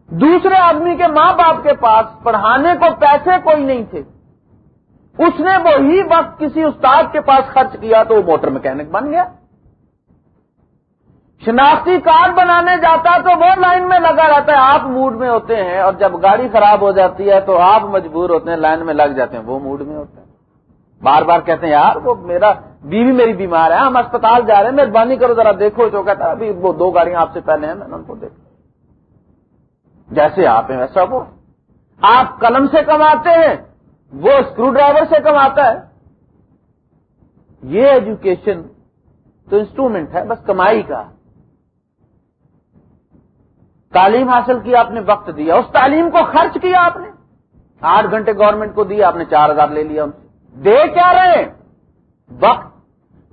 دوسرے آدمی کے ماں باپ کے پاس پڑھانے کو پیسے کوئی نہیں تھے۔ اس نے وہی وقت کسی استاد کے پاس خرچ کیا تو وہ موٹر مکینک بن گیا۔ شناختی کارڈ بنانے جاتا تو وہ لائن میں لگا رہتا ہے، آپ موڈ میں ہوتے ہیں اور جب گاڑی خراب ہو جاتی ہے تو آپ مجبور ہوتے ہیں لائن میں لگ جاتے ہیں، وہ موڈ میں ہوتے ہیں بار بار کہتے ہیں، یار، وہ میرا بیوی میری بیمار ہے، ہم اسپتال جا رہے ہیں، مہربانی کرو ذرا دیکھو. جو کہتا ہے، ابھی وہ دو گاڑیاں آپ سے پہلے ہیں، میں نے ان کو دیکھا. جیسے آپ ہیں، ویسا وہ. آپ قلم سے کماتے ہیں، وہ اسکرو ڈرائیور سے کماتا ہے. یہ ایجوکیشن تو انسٹرومنٹ ہے، بس کمائی کا. تعلیم حاصل کی آپ نے وقت دیا، اس تعلیم کو خرچ کیا آپ نے. آٹھ گھنٹے گورنمنٹ کو دیا، آپ نے چار ہزار لے لیا ان سے. دے کیا رہے ہیں؟ وقت۔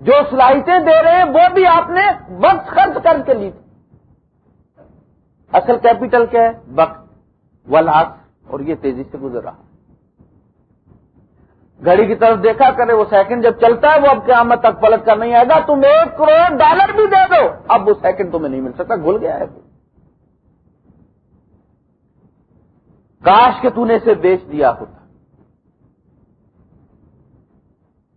جو صلاحیتیں دے رہے ہیں، وہ بھی آپ نے وقت خرچ کر کے لی تھی۔ اصل کیپٹل کیا ہے؟ وقت۔ ولاس اور یہ تیزی سے گزر رہا۔ گھڑی کی طرف دیکھا کرے، وہ سیکنڈ جب چلتا ہے، وہ اب قیامت تک پلٹ کر نہیں آئے گا۔ تم ایک کروڑ ڈالر بھی دے دو۔ اب وہ سیکنڈ تمہیں نہیں مل سکتا۔ گھل گیا ہے۔ کاش کے تو نے اسے بیچ دیا ہوتا۔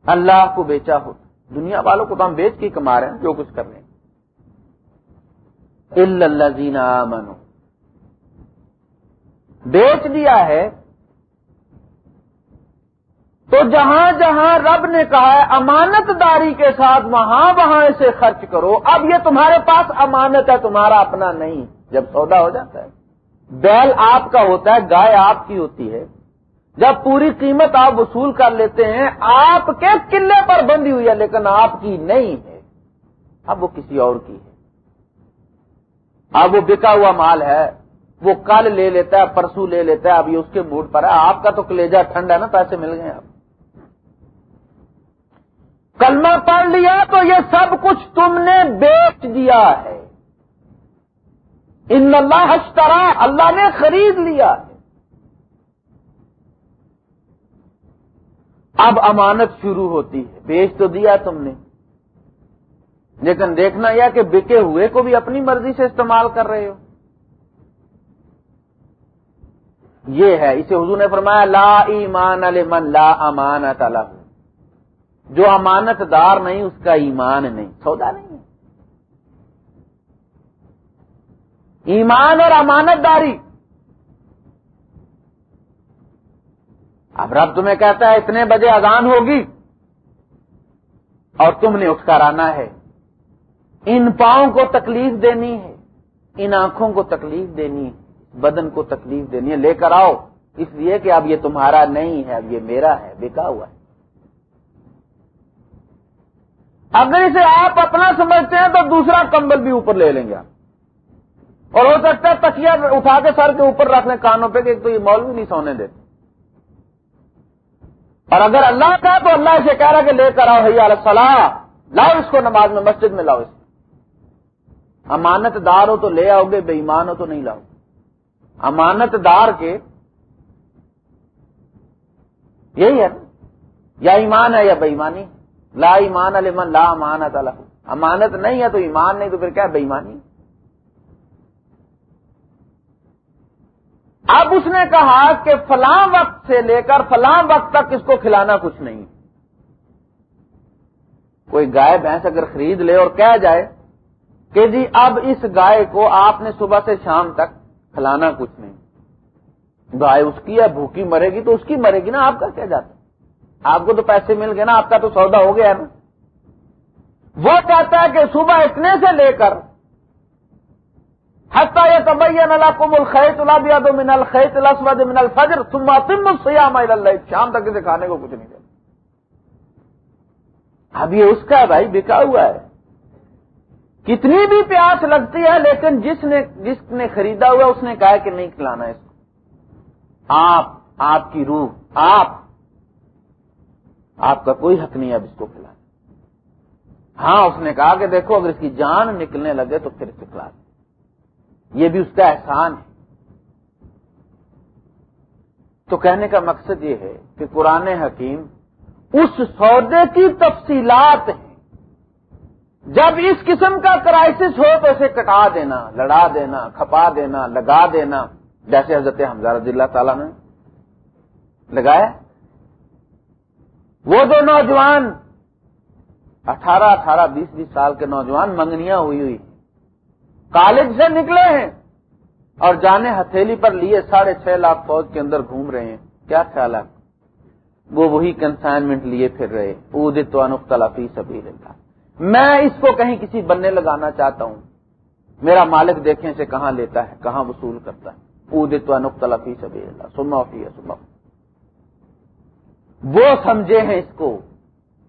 اللہ کو بیچا ہوتا دنیا والوں کو تو ہم بیچ کے کما رہے ہیں، جو کچھ کر رہے ہیں۔ زینا منو بیچ دیا ہے۔ تو جہاں جہاں رب نے کہا ہے، امانت داری کے ساتھ وہاں وہاں اسے خرچ کرو۔ اب یہ تمہارے پاس امانت ہے، تمہارا اپنا نہیں۔ جب سودا ہو جاتا ہے۔ بیل آپ کا ہوتا ہے، گائے آپ کی ہوتی ہے۔ جب پوری قیمت آپ وصول کر لیتے ہیں، آپ کے قلعے پر بندی ہوئی ہے، لیکن آپ کی نہیں ہے۔ اب وہ کسی اور کی ہے۔ اب وہ بکا ہوا مال ہے، وہ کل لے لیتا ہے پرسو لے لیتا ہے اب یہ اس کے موڈ پر ہے۔ آپ کا تو کلیجا ٹھنڈ ہے نا، پیسے مل گئے اب کلمہ پڑھ لیا تو یہ سب کچھ تم نے بیچ دیا ہے۔ ان اللہ ہشترا اللہ نے خرید لیا۔ ہے اب امانت شروع ہوتی ہے۔ بیچ تو دیا تم نے۔ لیکن دیکھنا یہ کہ بکے ہوئے کو بھی اپنی مرضی سے استعمال کر رہے ہو۔ یہ ہے، اسے حضور نے فرمایا، لا ایمان من لا امانت اللہ جو امانت دار نہیں، اس کا ایمان نہیں۔ سودا نہیں ہے۔ ایمان اور امانت داری۔ اب رب تمہیں کہتا ہے اتنے بجے اذان ہوگی اور تم نے اٹھ کر آنا ہے۔ ان پاؤں کو تکلیف دینی ہے، ان آنکھوں کو تکلیف دینی ہے، بدن کو تکلیف دینی ہے۔ لے کر آؤ، اس لیے کہ اب یہ تمہارا نہیں ہے، اب یہ میرا ہے، بکا ہوا ہے۔ اگر اسے آپ اپنا سمجھتے ہیں تو دوسرا کمبل بھی اوپر لے لیں گے آپ۔ اور ہو سکتا ہے تکیا اٹھا کے سر کے اوپر رکھ لیں کانوں پہ کہ ایک تو یہ مول بھی نہیں سونے دیتے۔ اور اگر اللہ کا تو اللہ اسے کہہ رہا کہ لے کر آؤ حیا صلاح لاؤ اس کو نماز میں، مسجد میں لاؤ اس کو۔ امانت دار ہو تو لے آؤ گے، بے ایمان ہو تو نہیں لاؤ۔ امانت دار کے یہی ہے، یا ایمان ہے یا بے ایمانی۔ لا ایمان علی من لا امانت الح امانت نہیں ہے تو ایمان نہیں تو پھر کیا بےمانی اب اس نے کہا کہ فلاں وقت سے لے کر فلاں وقت تک اس کو کھلانا کچھ نہیں۔ کوئی گائے بھینس اگر خرید لے اور کہہ جائے کہ جی اب اس گائے کو آپ نے صبح سے شام تک کھلانا کچھ نہیں۔ گائے اس کی ہے، بھوکی مرے گی تو اس کی مرے گی نا، آپ کا کیا جاتا؟ آپ کو تو پیسے مل گئے نا، آپ کا تو سودا ہو گیا نا۔ وہ کہتا ہے کہ صبح اتنے سے لے کر حتہ یہ طبیعت اللہ کو مل من الخیت الاسود من الفجر تم تم سیام اللہ شام تک اسے کھانے کو کچھ نہیں دیتا اب یہ اس کا بھائی بکا ہوا ہے. کتنی بھی پیاس لگتی ہے لیکن جس نے جس نے خریدا ہوا اس نے کہا کہ نہیں کھلانا اس کو. آپ آپ کی روح، آپ آپ کا کوئی حق نہیں اب اس کو کھلانا. ہاں اس نے کہا کہ دیکھو، اگر اس کی جان نکلنے لگے تو پھر اسے کھلا یہ بھی اس کا احسان ہے۔ تو کہنے کا مقصد یہ ہے کہ قرآن حکیم اس سودے کی تفصیلات ہیں۔ جب اس قسم کا کرائسس ہو تو اسے کٹا دینا، لڑا دینا، کھپا دینا، لگا دینا۔ جیسے حضرت حمزہ رضی اللہ تعالیٰ نے لگایا۔ وہ دو نوجوان، اٹھارہ اٹھارہ، بیس بیس سال کے نوجوان منگنیاں ہوئی ہوئی۔ کالج سے نکلے ہیں اور جانے ہتھیلی پر لیے ساڑھے چھ لاکھ فوج کے اندر گھوم رہے ہیں۔ کیا خیال ہے؟ وہ وہی کنسائنمنٹ لیے پھر رہے ادت و فی سبھی رہتا میں اس کو کہیں کسی بننے لگانا چاہتا ہوں۔ میرا مالک دیکھیں سے کہاں لیتا ہے، کہاں وصول کرتا ہے۔ ادت و سبھی اللہ سما فی سما وہ سمجھے ہیں اس کو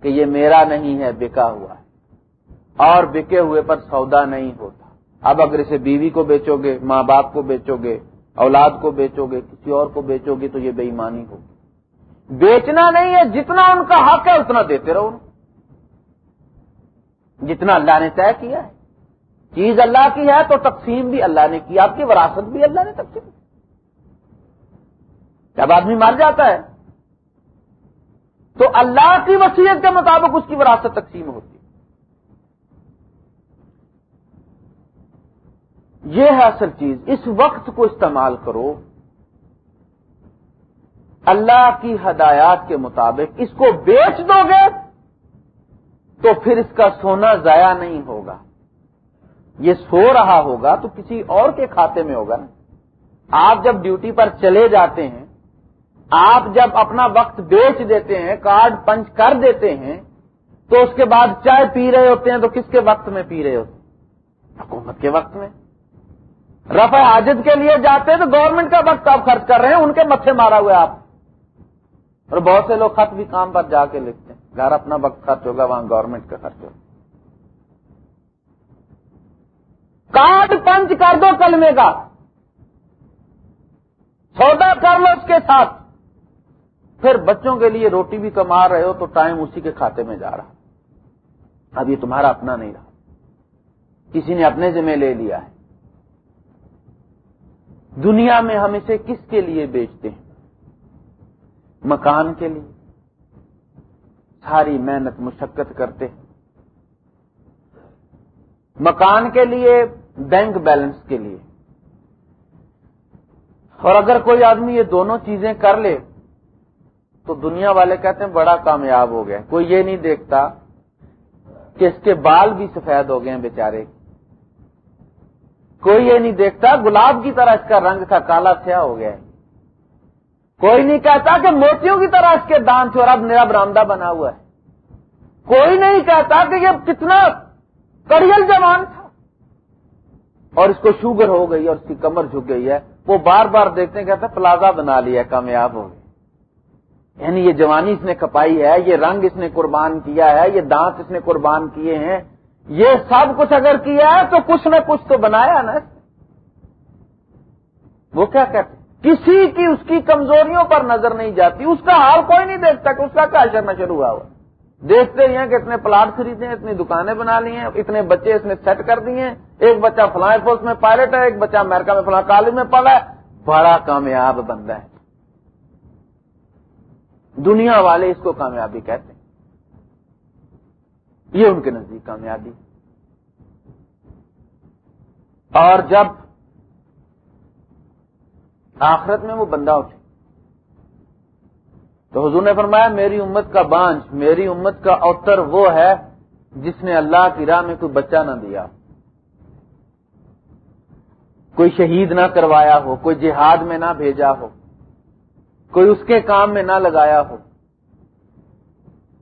کہ یہ میرا نہیں ہے، بکا ہوا ہے۔ اور بکے ہوئے پر سودا نہیں ہوتا۔ اب اگر اسے بیوی کو بیچو گے، ماں باپ کو بیچو گے، اولاد کو بیچو گے، کسی اور کو بیچو گے، تو یہ بے ایمانی ہوگی۔ بیچنا نہیں ہے، جتنا ان کا حق ہے، اتنا دیتے رہو۔ جتنا اللہ نے طے کیا ہے۔ چیز اللہ کی ہے تو تقسیم بھی اللہ نے کی، آپ کی وراثت بھی اللہ نے تقسیم کی۔ جب آدمی مر جاتا ہے، تو اللہ کی وصیت کے مطابق اس کی وراثت تقسیم ہوتی ہے یہ ہے اصل چیز، اس وقت کو استعمال کرو۔ اللہ کی ہدایات کے مطابق اس کو بیچ دو گے تو پھر اس کا سونا ضائع نہیں ہوگا۔ یہ سو رہا ہوگا تو کسی اور کے کھاتے میں ہوگا۔ نا آپ جب ڈیوٹی پر چلے جاتے ہیں، آپ جب اپنا وقت بیچ دیتے ہیں، کارڈ پنچ کر دیتے ہیں، تو اس کے بعد چائے پی رہے ہوتے ہیں تو کس کے وقت میں پی رہے ہوتے ہیں؟ حکومت کے وقت میں۔ رفع حاجت کے لیے جاتے ہیں تو گورنمنٹ کا وقت آپ خرچ کر رہے ہیں، ان کے متھے مارا ہوا آپ۔ اور بہت سے لوگ خط بھی کام پر جا کے لکھتے ہیں۔ گھر اپنا وقت خرچ ہوگا، وہاں گورنمنٹ کا خرچ ہوگا۔ کارڈ پنچ کر دو کلمے کا۔ سودا کر لو اس کے ساتھ۔ پھر بچوں کے لیے روٹی بھی کما رہے ہو تو ٹائم اسی کے کھاتے میں جا رہا۔ اب یہ تمہارا اپنا نہیں رہا۔ کسی نے اپنے ذمہ لے لیا ہے۔ دنیا میں ہم اسے کس کے لیے بیچتے ہیں؟ مکان کے لیے۔ ساری محنت مشقت کرتے ہیں۔ مکان کے لیے، بینک بیلنس کے لیے۔ اور اگر کوئی آدمی یہ دونوں چیزیں کر لے، تو دنیا والے کہتے ہیں، بڑا کامیاب ہو گیا۔ کوئی یہ نہیں دیکھتا کہ اس کے بال بھی سفید ہو گئے ہیں بیچارے۔ کوئی یہ نہیں دیکھتا، گلاب کی طرح اس کا رنگ تھا، کالا سیا ہو گیا۔ ہے کوئی نہیں کہتا کہ موتیوں کی طرح اس کے دان تھے اور اب میرا برامدہ بنا ہوا ہے۔ کوئی نہیں کہتا کہ یہ کتنا کڑیل جوان تھا۔ اور اس کو شوگر ہو گئی اور اس کی کمر جھک گئی ہے۔ وہ بار بار دیکھتے ہیں کہتے پلازا بنا لیا کامیاب ہو گیا یعنی یہ جوانی اس نے کپائی ہے، یہ رنگ اس نے قربان کیا ہے، یہ دانت اس نے قربان کیے ہیں۔ یہ سب کچھ اگر کیا ہے تو کچھ نہ کچھ تو بنایا نا۔ وہ کیا کہتے کسی کی اس کی کمزوریوں پر نظر نہیں جاتی۔ اس کا حال کوئی نہیں دیکھتا کہ اس کا کیا کرنا شروع ہوا۔ ہوا دیکھتے ہی ہیں کہ اتنے پلاٹ خریدے ہیں، اتنی دکانیں بنا لی ہیں، اتنے بچے اس نے سیٹ کر دیے ہیں۔ ایک بچہ فلاں فورس میں پائلٹ ہے، ایک بچہ امریکہ میں فلاں کالج میں پڑھا ہے۔ بڑا کامیاب بندہ ہے۔ دنیا والے اس کو کامیابی کہتے ہیں۔ یہ ان کے نزدیک کامیابی۔ اور جب آخرت میں وہ بندہ اٹھے، تو حضور نے فرمایا، میری امت کا بانج، میری امت کا اوتر وہ ہے جس نے اللہ کی راہ میں کوئی بچہ نہ دیا، کوئی شہید نہ کروایا ہو، کوئی جہاد میں نہ بھیجا ہو، کوئی اس کے کام میں نہ لگایا ہو۔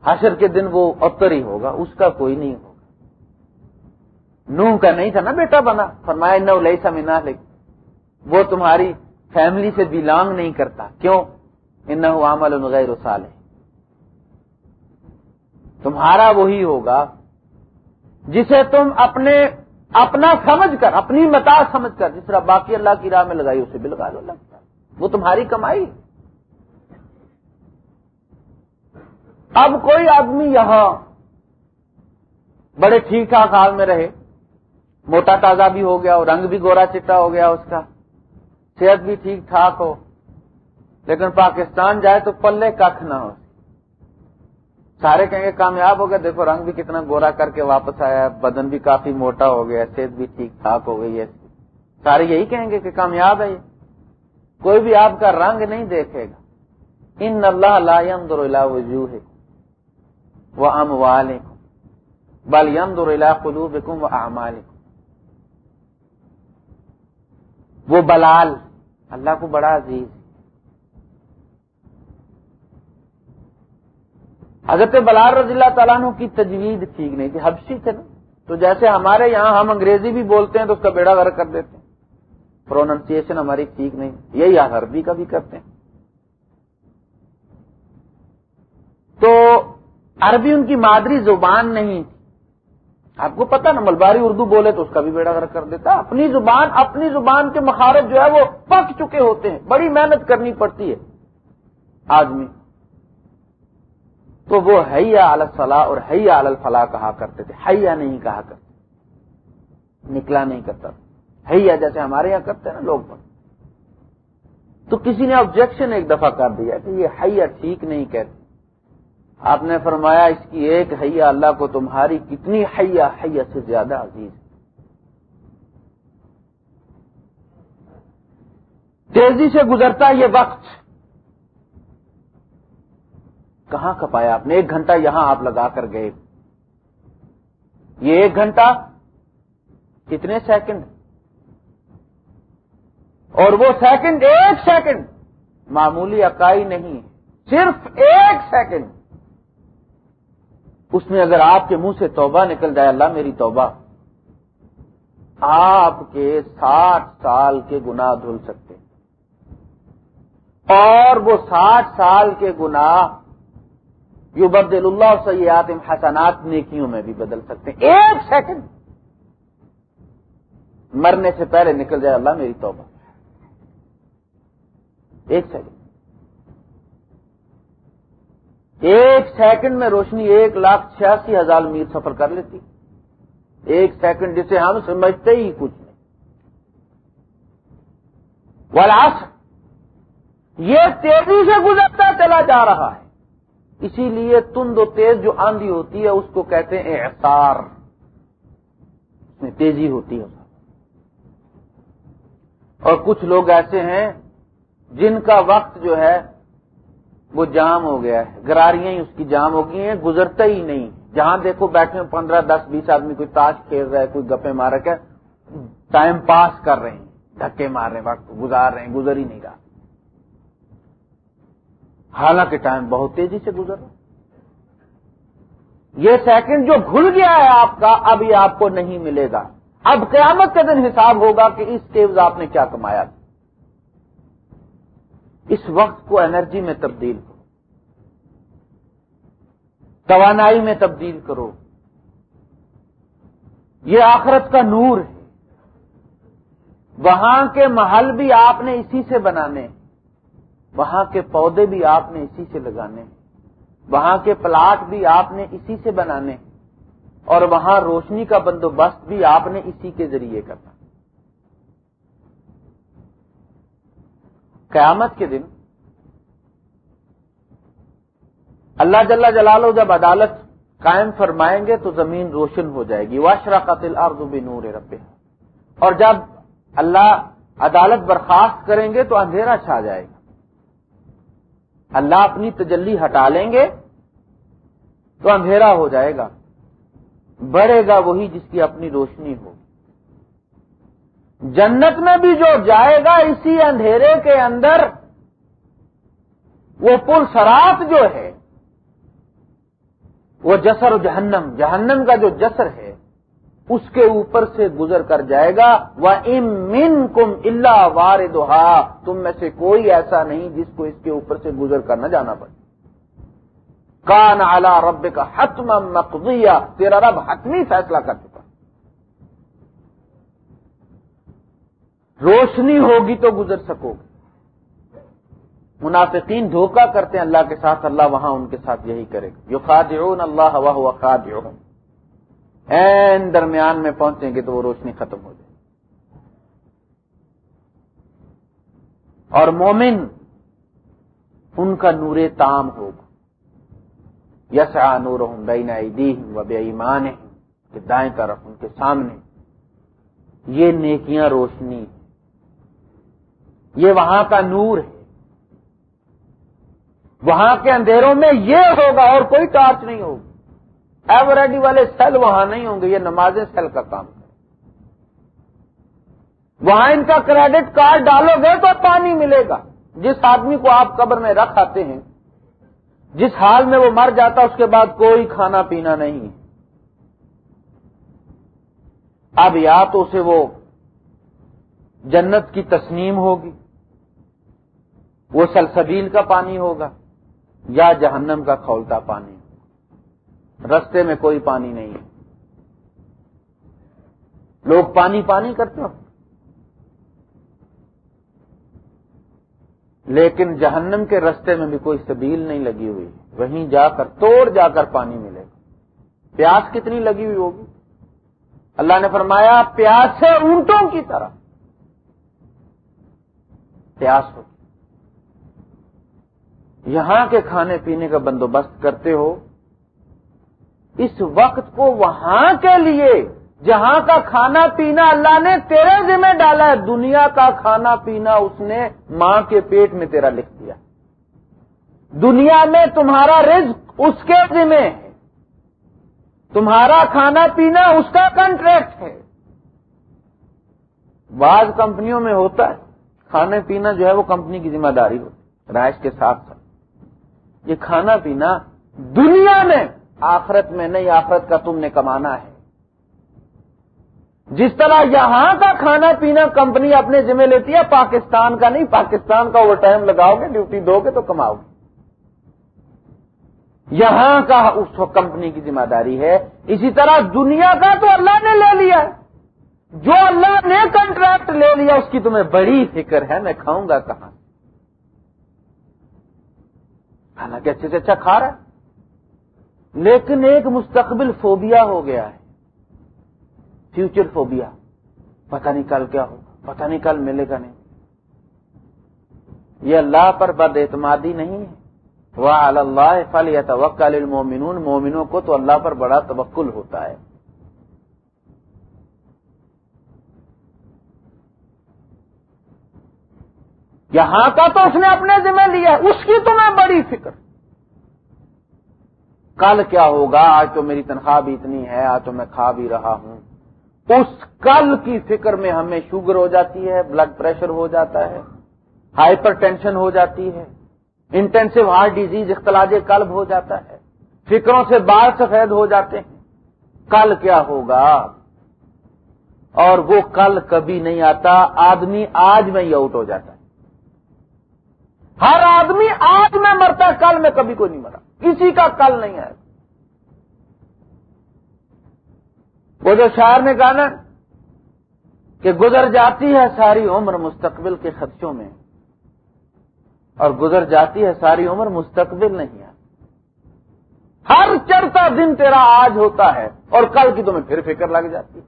حشر کے دن وہ اوتر ہی ہوگا، اس کا کوئی نہیں ہوگا۔ نوح کا نہیں تھا نا بیٹا بنا، فرمایا نو لئی سا منا لے وہ تمہاری فیملی سے بلانگ نہیں کرتا۔ کیوں؟ ان عمل غیر سال ہے تمہارا وہی ہوگا جسے تم اپنے، اپنا سمجھ کر، اپنی متا سمجھ کر، جس طرح باقی اللہ کی راہ میں لگائی اسے بل لو لگتا وہ تمہاری کمائی اب کوئی آدمی یہاں بڑے ٹھیک ٹھاک حال میں رہے، موٹا تازہ بھی ہو گیا، رنگ بھی گورا چٹا ہو گیا اس کا، صحت بھی ٹھیک ٹھاک ہو، لیکن پاکستان جائے تو پلے کھ نہ ہو۔ سارے کہیں گے کامیاب ہو گیا دیکھو رنگ بھی کتنا گورا کر کے واپس آیا، بدن بھی کافی موٹا ہو گیا، صحت بھی ٹھیک ٹھاک ہو گئی ہے۔ سارے یہی کہیں گے کہ کامیاب ہے یہ۔ کوئی بھی آپ کا رنگ نہیں دیکھے گا۔ ان اللہ لا وجوہ وہ ام بل یم دلا قلوب و وہ بلال، اللہ کو بڑا عزیز حضرت بلال رضی اللہ تعالیٰ عنہ کی تجوید ٹھیک نہیں تھی، حبشی تھے نا۔ تو جیسے ہمارے یہاں ہم انگریزی بھی بولتے ہیں تو اس کا بیڑا غرق کر دیتے ہیں۔ پروننسیشن ہماری ٹھیک نہیں، یہی عربی کا بھی کرتے ہیں۔ تو عربی ان کی مادری زبان نہیں۔ تھی آپ کو پتا نا، ملباری اردو بولے تو اس کا بھی بیڑا غرق کر دیتا۔ اپنی زبان اپنی زبان کے مخارج جو ہے وہ پک چکے ہوتے ہیں۔ بڑی محنت کرنی پڑتی ہے۔ آدمی۔ تو وہ حیا الفلاح اور حیا الفلاح کہا کرتے تھے۔ حیا نہیں کہا کرتے۔ نکلا نہیں کرتا۔ حیا جیسے ہمارے یہاں کرتے ہیں نا لوگ۔ تو کسی نے آبجیکشن ایک دفعہ کر دیا کہ یہ حیا ٹھیک نہیں کہتے۔ آپ نے فرمایا اس کی ایک حیا اللہ کو تمہاری کتنی حیا حیا سے زیادہ عزیز تیزی سے گزرتا یہ وقت۔ کہاں کپایا آپ نے؟ ایک گھنٹہ یہاں آپ لگا کر گئے۔ یہ ایک گھنٹہ کتنے سیکنڈ؟ اور وہ سیکنڈ ایک سیکنڈ، معمولی اکائی نہیں صرف ایک سیکنڈ۔ اس میں اگر آپ کے منہ سے توبہ نکل جائے، اللہ میری توبہ۔ آپ کے ساٹھ سال کے گناہ دھل سکتے اور وہ ساٹھ سال کے گناہ یو بدل اللہ سیات حسنات نیکیوں میں بھی بدل سکتے ہیں۔ ایک سیکنڈ۔ مرنے سے پہلے نکل جائے، اللہ میری توبہ۔ ایک سیکنڈ۔ ایک سیکنڈ میں روشنی ایک لاکھ چھیاسی ہزار میل سفر کر لیتی۔ ایک سیکنڈ جسے ہم سمجھتے ہی کچھ نہیں۔ ولاس یہ تیزی سے گزرتا چلا جا رہا ہے۔ اسی لیے تند و تیز جو آندھی ہوتی ہے، اس کو کہتے ہیں احسار اس میں تیزی ہوتی ہے۔ اور کچھ لوگ ایسے ہیں جن کا وقت جو ہے وہ جام ہو گیا ہے۔ گراریاں ہی اس کی جام ہو گئی ہیں، گزرتا ہی نہیں۔ جہاں دیکھو بیٹھے پندرہ، دس، بیس آدمی کوئی تاش کھیل رہا ہے، کوئی گپے مار رہا ہے ٹائم پاس کر رہے ہیں؟ دھکے مار رہے ہیں وقت گزار رہے ہیں، گزر ہی نہیں رہا۔ حالانکہ ٹائم بہت تیزی سے گزر رہا۔ یہ سیکنڈ جو گھل گیا ہے آپ کا، اب یہ آپ کو نہیں ملے گا۔ اب قیامت کے دن حساب ہوگا کہ اس ٹیوز آپ نے کیا کمایا تھا۔ اس وقت کو انرجی میں تبدیل کرو۔ توانائی میں تبدیل کرو۔ یہ آخرت کا نور ہے۔ وہاں کے محل بھی آپ نے اسی سے بنانے۔ وہاں کے پودے بھی آپ نے اسی سے لگانے۔ وہاں کے پلاٹ بھی آپ نے اسی سے بنانے۔ اور وہاں روشنی کا بندوبست بھی آپ نے اسی کے ذریعے کرنا۔ قیامت کے دن اللہ جل جلالو جب عدالت قائم فرمائیں گے تو زمین روشن ہو جائے گی۔ واشرا قتل ارد نور رب اور جب اللہ عدالت برخاست کریں گے تو اندھیرا چھا جائے گا۔ اللہ اپنی تجلی ہٹا لیں گے تو اندھیرا ہو جائے گا۔ بڑھے گا وہی جس کی اپنی روشنی ہو۔ جنت میں بھی جو جائے گا اسی اندھیرے کے اندر وہ پل سرات جو ہے، وہ جسر جہنم جہنم کا جو جسر ہے، اس کے اوپر سے گزر کر جائے گا۔ وہ امن کم اللہ وار تم میں سے کوئی ایسا نہیں جس کو اس کے اوپر سے گزر کر نہ جانا پڑے۔ کان اعلی رب کا حتم مقضیہ، تیرا رب حتمی فیصلہ کر چکا روشنی ہوگی تو گزر سکو گے۔ منافقین دھوکہ کرتے ہیں اللہ کے ساتھ، اللہ وہاں ان کے ساتھ یہی کرے گا۔ یو خادعون اللہ ہوا خادعون۔ این درمیان میں پہنچیں گے تو وہ روشنی ختم ہو جائے۔ اور مومن ان کا نور تام ہوگا۔ یس آ نور ہوں بین و بے ایمان کہ دائیں طرف ان کے سامنے یہ نیکیاں روشنی یہ وہاں کا نور ہے۔ وہاں کے اندھیروں میں یہ ہوگا اور کوئی ٹارچ نہیں ہوگی ایوریڈی والے سیل وہاں نہیں ہوں گے، یہ نمازیں سیل کا کام ہے۔ وہاں ان کا کریڈٹ کارڈ ڈالو گے تو پانی ملے گا۔ جس آدمی کو آپ قبر میں رکھ آتے ہیں، جس حال میں وہ مر جاتا، اس کے بعد کوئی کھانا پینا نہیں اب یا تو اسے وہ جنت کی تسنیم ہوگی۔ وہ سلسبیل کا پانی ہوگا یا جہنم کا کھولتا پانی رستے میں کوئی پانی نہیں ہے۔ لوگ پانی پانی کرتے ہو۔ لیکن جہنم کے رستے میں بھی کوئی سبیل نہیں لگی ہوئی۔ وہیں جا کر توڑ جا کر پانی ملے گا۔ پیاس کتنی لگی ہوئی ہوگی؟ اللہ نے فرمایا، پیاس سے اونٹوں کی طرح۔ پیاس ہوگی۔ یہاں کے کھانے پینے کا بندوبست کرتے ہو، اس وقت کو وہاں کے لیے، جہاں کا کھانا پینا اللہ نے تیرے ذمہ ڈالا ہے، دنیا کا کھانا پینا اس نے ماں کے پیٹ میں تیرا لکھ دیا۔ دنیا میں تمہارا رزق اس کے ذمہ ہے۔ تمہارا کھانا پینا اس کا کنٹریکٹ ہے۔ بعض کمپنیوں میں ہوتا ہے، کھانے پینا جو ہے وہ کمپنی کی ذمہ داری ہوتی رائش کے ساتھ ساتھ۔ یہ کھانا پینا دنیا میں، آخرت میں نہیں، آخرت کا تم نے کمانا ہے۔ جس طرح یہاں کا کھانا پینا کمپنی اپنے ذمہ لیتی ہے، پاکستان کا نہیں، پاکستان کا اوور ٹائم لگاؤ گے، ڈیوٹی دو گے تو کماؤ گے۔ یہاں کا اس کمپنی کی ذمہ داری ہے۔ اسی طرح دنیا کا تو اللہ نے لے لیا جو اللہ نے کنٹریکٹ لے لیا، اس کی تمہیں بڑی فکر ہے، میں کھاؤں گا کہاں؟ حالانکہ اچھے سے اچھا کھا رہا ہے۔ لیکن ایک مستقبل فوبیا ہو گیا ہے۔ Future phobia. پتہ نہیں کل کیا ہوگا۔ پتہ نہیں کل ملے گا نہیں۔ یہ اللہ پر بد اعتمادی نہیں ہے۔ وہ اللہ فل یا توکل مومنوں کو تو اللہ پر بڑا توکل ہوتا ہے۔ یہاں کا تو اس نے اپنے ذمہ لیا اس کی تو میں بڑی فکر۔ کل کیا ہوگا؟ آج تو میری تنخواہ بھی اتنی ہے، آج تو میں کھا بھی رہا ہوں۔ اس کل کی فکر میں ہمیں شوگر ہو جاتی ہے، بلڈ پریشر ہو جاتا ہے، ہائپر ٹینشن ہو جاتی ہے، انٹینسو ہارٹ ڈیزیز اختلاج قلب ہو جاتا ہے، فکروں سے بال سفید ہو جاتے ہیں۔ کل کیا ہوگا؟ اور وہ کل کبھی نہیں آتا، آدمی آج میں ہی آؤٹ ہو جاتا ہے۔ ہر آدمی آج میں مرتا ہے، کل میں کبھی کوئی نہیں مرا۔ کسی کا کل نہیں آیا وہ جو شاعر نے کہا نا کہ گزر جاتی ہے ساری عمر مستقبل کے خدشوں میں، اور گزر جاتی ہے ساری عمر مستقبل نہیں آتی ہر چڑھتا دن تیرا آج ہوتا ہے، اور کل کی تمہیں پھر فکر لگ جاتی۔ ہے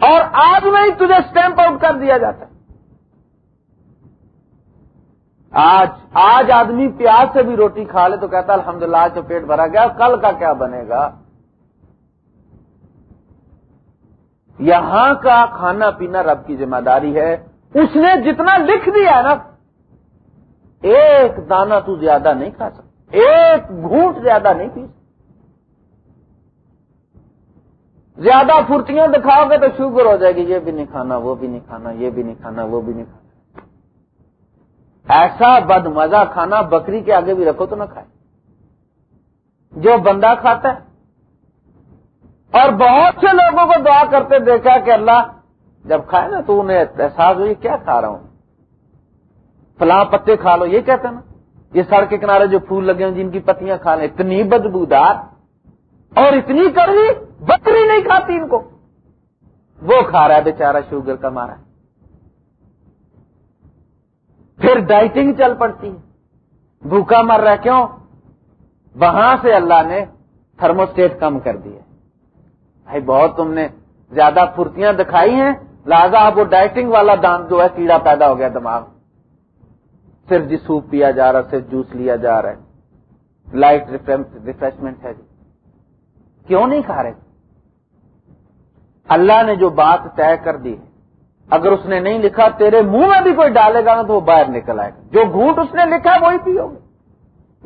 اور آج میں ہی تجھے اسٹیمپ آؤٹ کر دیا جاتا ہے۔ آج آج آدمی پیاز سے بھی روٹی کھا لے تو کہتا الحمدللہ آج تو پیٹ بھرا گیا، کل کا کیا بنے گا؟ یہاں کا کھانا پینا رب کی ذمہ داری ہے۔ اس نے جتنا لکھ دیا ہے نا، ایک دانہ تو زیادہ نہیں کھا سکتا، ایک گھونٹ زیادہ نہیں پی زیادہ پھرتیاں دکھاؤ گے تو شوگر ہو جائے گی، یہ بھی نہیں کھانا، وہ بھی نہیں کھانا، یہ بھی نہیں کھانا، وہ بھی نہیں کھانا۔ ایسا بد مزہ کھانا بکری کے آگے بھی رکھو تو نہ کھائے۔ جو بندہ کھاتا ہے۔ اور بہت سے لوگوں کو دعا کرتے دیکھا کہ اللہ، جب کھائے نا تو انہیں احساس ہوئی، کیا کھا رہا ہوں؟ فلاں پتے کھا لو، یہ کہتا نا۔ یہ سڑک کے کنارے جو پھول لگے ہیں جن کی پتیاں کھا لیں۔ اتنی بدبودار اور اتنی کڑوی، بکری نہیں کھاتی ان کو۔ وہ کھا رہا ہے بیچارہ شوگر کا مارا۔ ہے پھر ڈائٹنگ چل پڑتی۔ ہے بھوکا مر رہا کیوں؟ وہاں سے اللہ نے تھرموسٹیٹ کم کر دیا بھائی بہت تم نے زیادہ پھرتیاں دکھائی ہیں، لہذا اب وہ ڈائٹنگ والا دان جو ہے کیڑا پیدا ہو گیا دماغ۔ صرف جی سوپ پیا جا رہا صرف جوس لیا جا رہا ہے۔ لائٹ ریفریشمنٹ ہے جی۔ کیوں نہیں کھا رہے؟ اللہ نے جو بات طے کر دی اگر اس نے نہیں لکھا تیرے منہ میں بھی کوئی ڈالے گا نا تو وہ باہر نکل آئے گا۔ جو گھونٹ اس نے لکھا وہی پیو۔ گے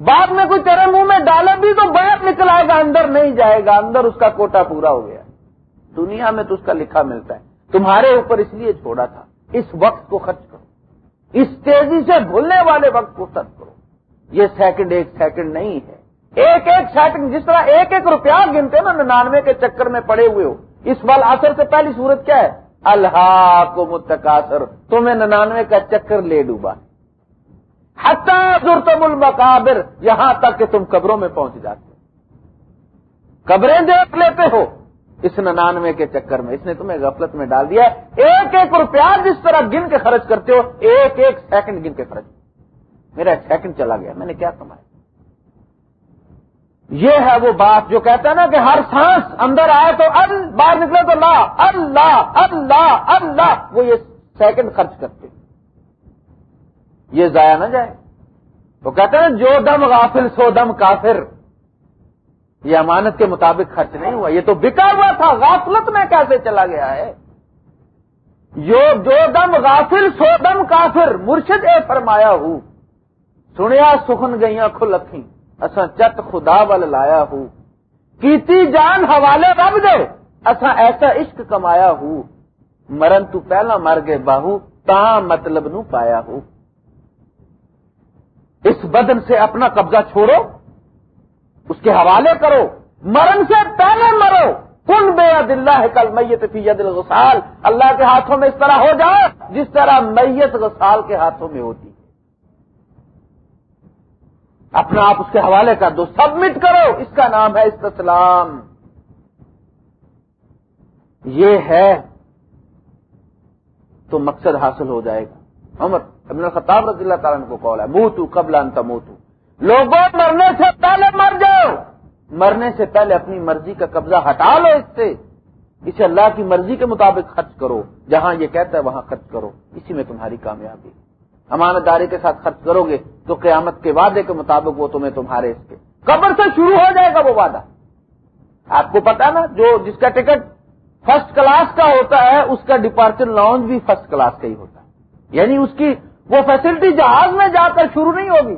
بعد میں کوئی تیرے منہ میں ڈالے بھی تو باہر نکل آئے گا، اندر نہیں جائے گا، اندر اس کا کوٹا پورا ہو گیا۔ دنیا میں تو اس کا لکھا ملتا ہے۔ تمہارے اوپر اس لیے چھوڑا تھا۔ اس وقت کو خرچ کرو۔ اس تیزی سے بھولنے والے وقت کو خرچ کرو۔ یہ سیکنڈ ایک سیکنڈ نہیں ہے۔ ایک ایک سیکنڈ جس طرح ایک ایک روپیہ گنتے نا ننانوے کے چکر میں پڑے ہوئے ہو۔ اس بال اثر سے پہلی صورت کیا ہے؟ اللہ کو متقاصر تمہیں ننانوے کا چکر لے ڈوبا۔ تم المقابر، یہاں تک کہ تم قبروں میں پہنچ جاتے قبریں دیکھ لیتے ہو، اس ننانوے کے چکر میں۔ اس نے تمہیں غفلت میں ڈال دیا۔ ایک ایک روپیہ جس طرح گن کے خرچ کرتے ہو، ایک ایک سیکنڈ گن کے خرچ۔ میرا سیکنڈ چلا گیا، میں نے کیا کمایا؟ یہ ہے وہ بات جو کہتا ہے نا کہ ہر سانس اندر آئے تو ال، باہر نکلے تو لا، اللہ اللہ اللہ، وہ یہ سیکنڈ خرچ کرتے یہ ضائع نہ جائے۔ وہ کہتے ہیں جو دم غافل، سو دم کافر۔ یہ امانت کے مطابق خرچ نہیں ہوا۔ یہ تو بکا ہوا تھا، غافلت میں کیسے چلا گیا ہے؟ جو دم غافل، سو دم کافر۔ مرشد اے فرمایا ہوں۔ سنیا سخن گئیاں کھل اکھی اصا چت خدا ول لایا ہوں۔ کیتی جان حوالے رب دے۔ اصا ایسا عشق کمایا ہوں۔ مرن تو پہلا مر گئے باہو، تا مطلب نو پایا ہوں۔ اس بدن سے اپنا قبضہ چھوڑو، اس کے حوالے کرو۔ مرن سے پہلے مرو۔ کن بے عد اللہ کل میت فی ید الغسال۔ اللہ کے ہاتھوں میں اس طرح ہو جائے، جس طرح میت غسال کے ہاتھوں میں ہوتی۔ اپنا آپ اس کے حوالے کر دو، سبمٹ کرو۔ اس کا نام ہے استسلام یہ ہے تو مقصد حاصل ہو جائے گا۔ عمر ابن الخطاب رضی اللہ تعالیٰ کو کال ہے منہ تو قبل انت منہ تو لوگوں، مرنے سے پہلے مر جاؤ۔ مرنے سے پہلے اپنی مرضی کا قبضہ ہٹا لو اس سے۔ اسے اللہ کی مرضی کے مطابق خرچ کرو۔ جہاں یہ کہتا ہے، وہاں خرچ کرو۔ اسی میں تمہاری کامیابی۔ امانت داری کے ساتھ خرچ کرو گے تو قیامت کے وعدے کے مطابق وہ تمہیں تمہارے اس کے قبر سے شروع ہو جائے گا وہ وعدہ۔ آپ کو پتا نا، جو جس کا ٹکٹ فرسٹ کلاس کا ہوتا ہے، اس کا ڈپارچر لانچ بھی فرسٹ کلاس کا ہی ہوتا ہے۔ یعنی اس کی وہ فیسلٹی جہاز میں جا کر شروع نہیں ہوگی۔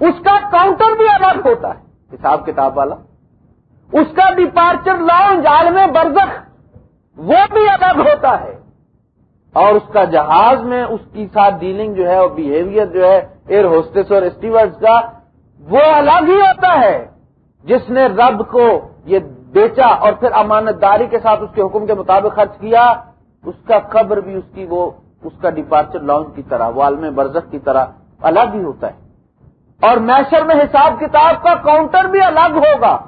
اس کا کاؤنٹر بھی الگ ہوتا ہے، حساب کتاب والا۔ اس کا ڈپارچر لاؤنج، عالم برزخ، وہ بھی الگ ہوتا ہے۔ اور اس کا جہاز میں اس کی ساتھ ڈیلنگ جو ہے اور بہیویئر جو ہے ایئر ہوسٹس اور اسٹیورڈ کا وہ الگ ہی ہوتا ہے جس نے رب کو یہ بیچا اور پھر امانت داری کے ساتھ اس کے حکم کے مطابق خرچ کیا، اس کا قبر بھی اس کی وہ، اس کا ڈپارچر لانچ کی طرح وہ عالم برزخ کی طرح الگ ہی ہوتا ہے۔ اور میشر میں حساب کتاب کا کاؤنٹر بھی الگ ہوگا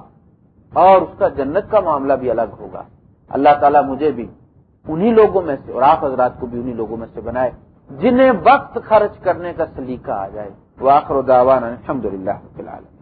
اور اس کا جنت کا معاملہ بھی الگ ہوگا۔ اللہ تعالیٰ مجھے بھی انہی لوگوں میں سے اور آپ حضرات کو بھی انہی لوگوں میں سے بنائے جنہیں وقت خرچ کرنے کا سلیقہ آ جائے۔ وہ آخر و داوان الحمد للہ فی الحال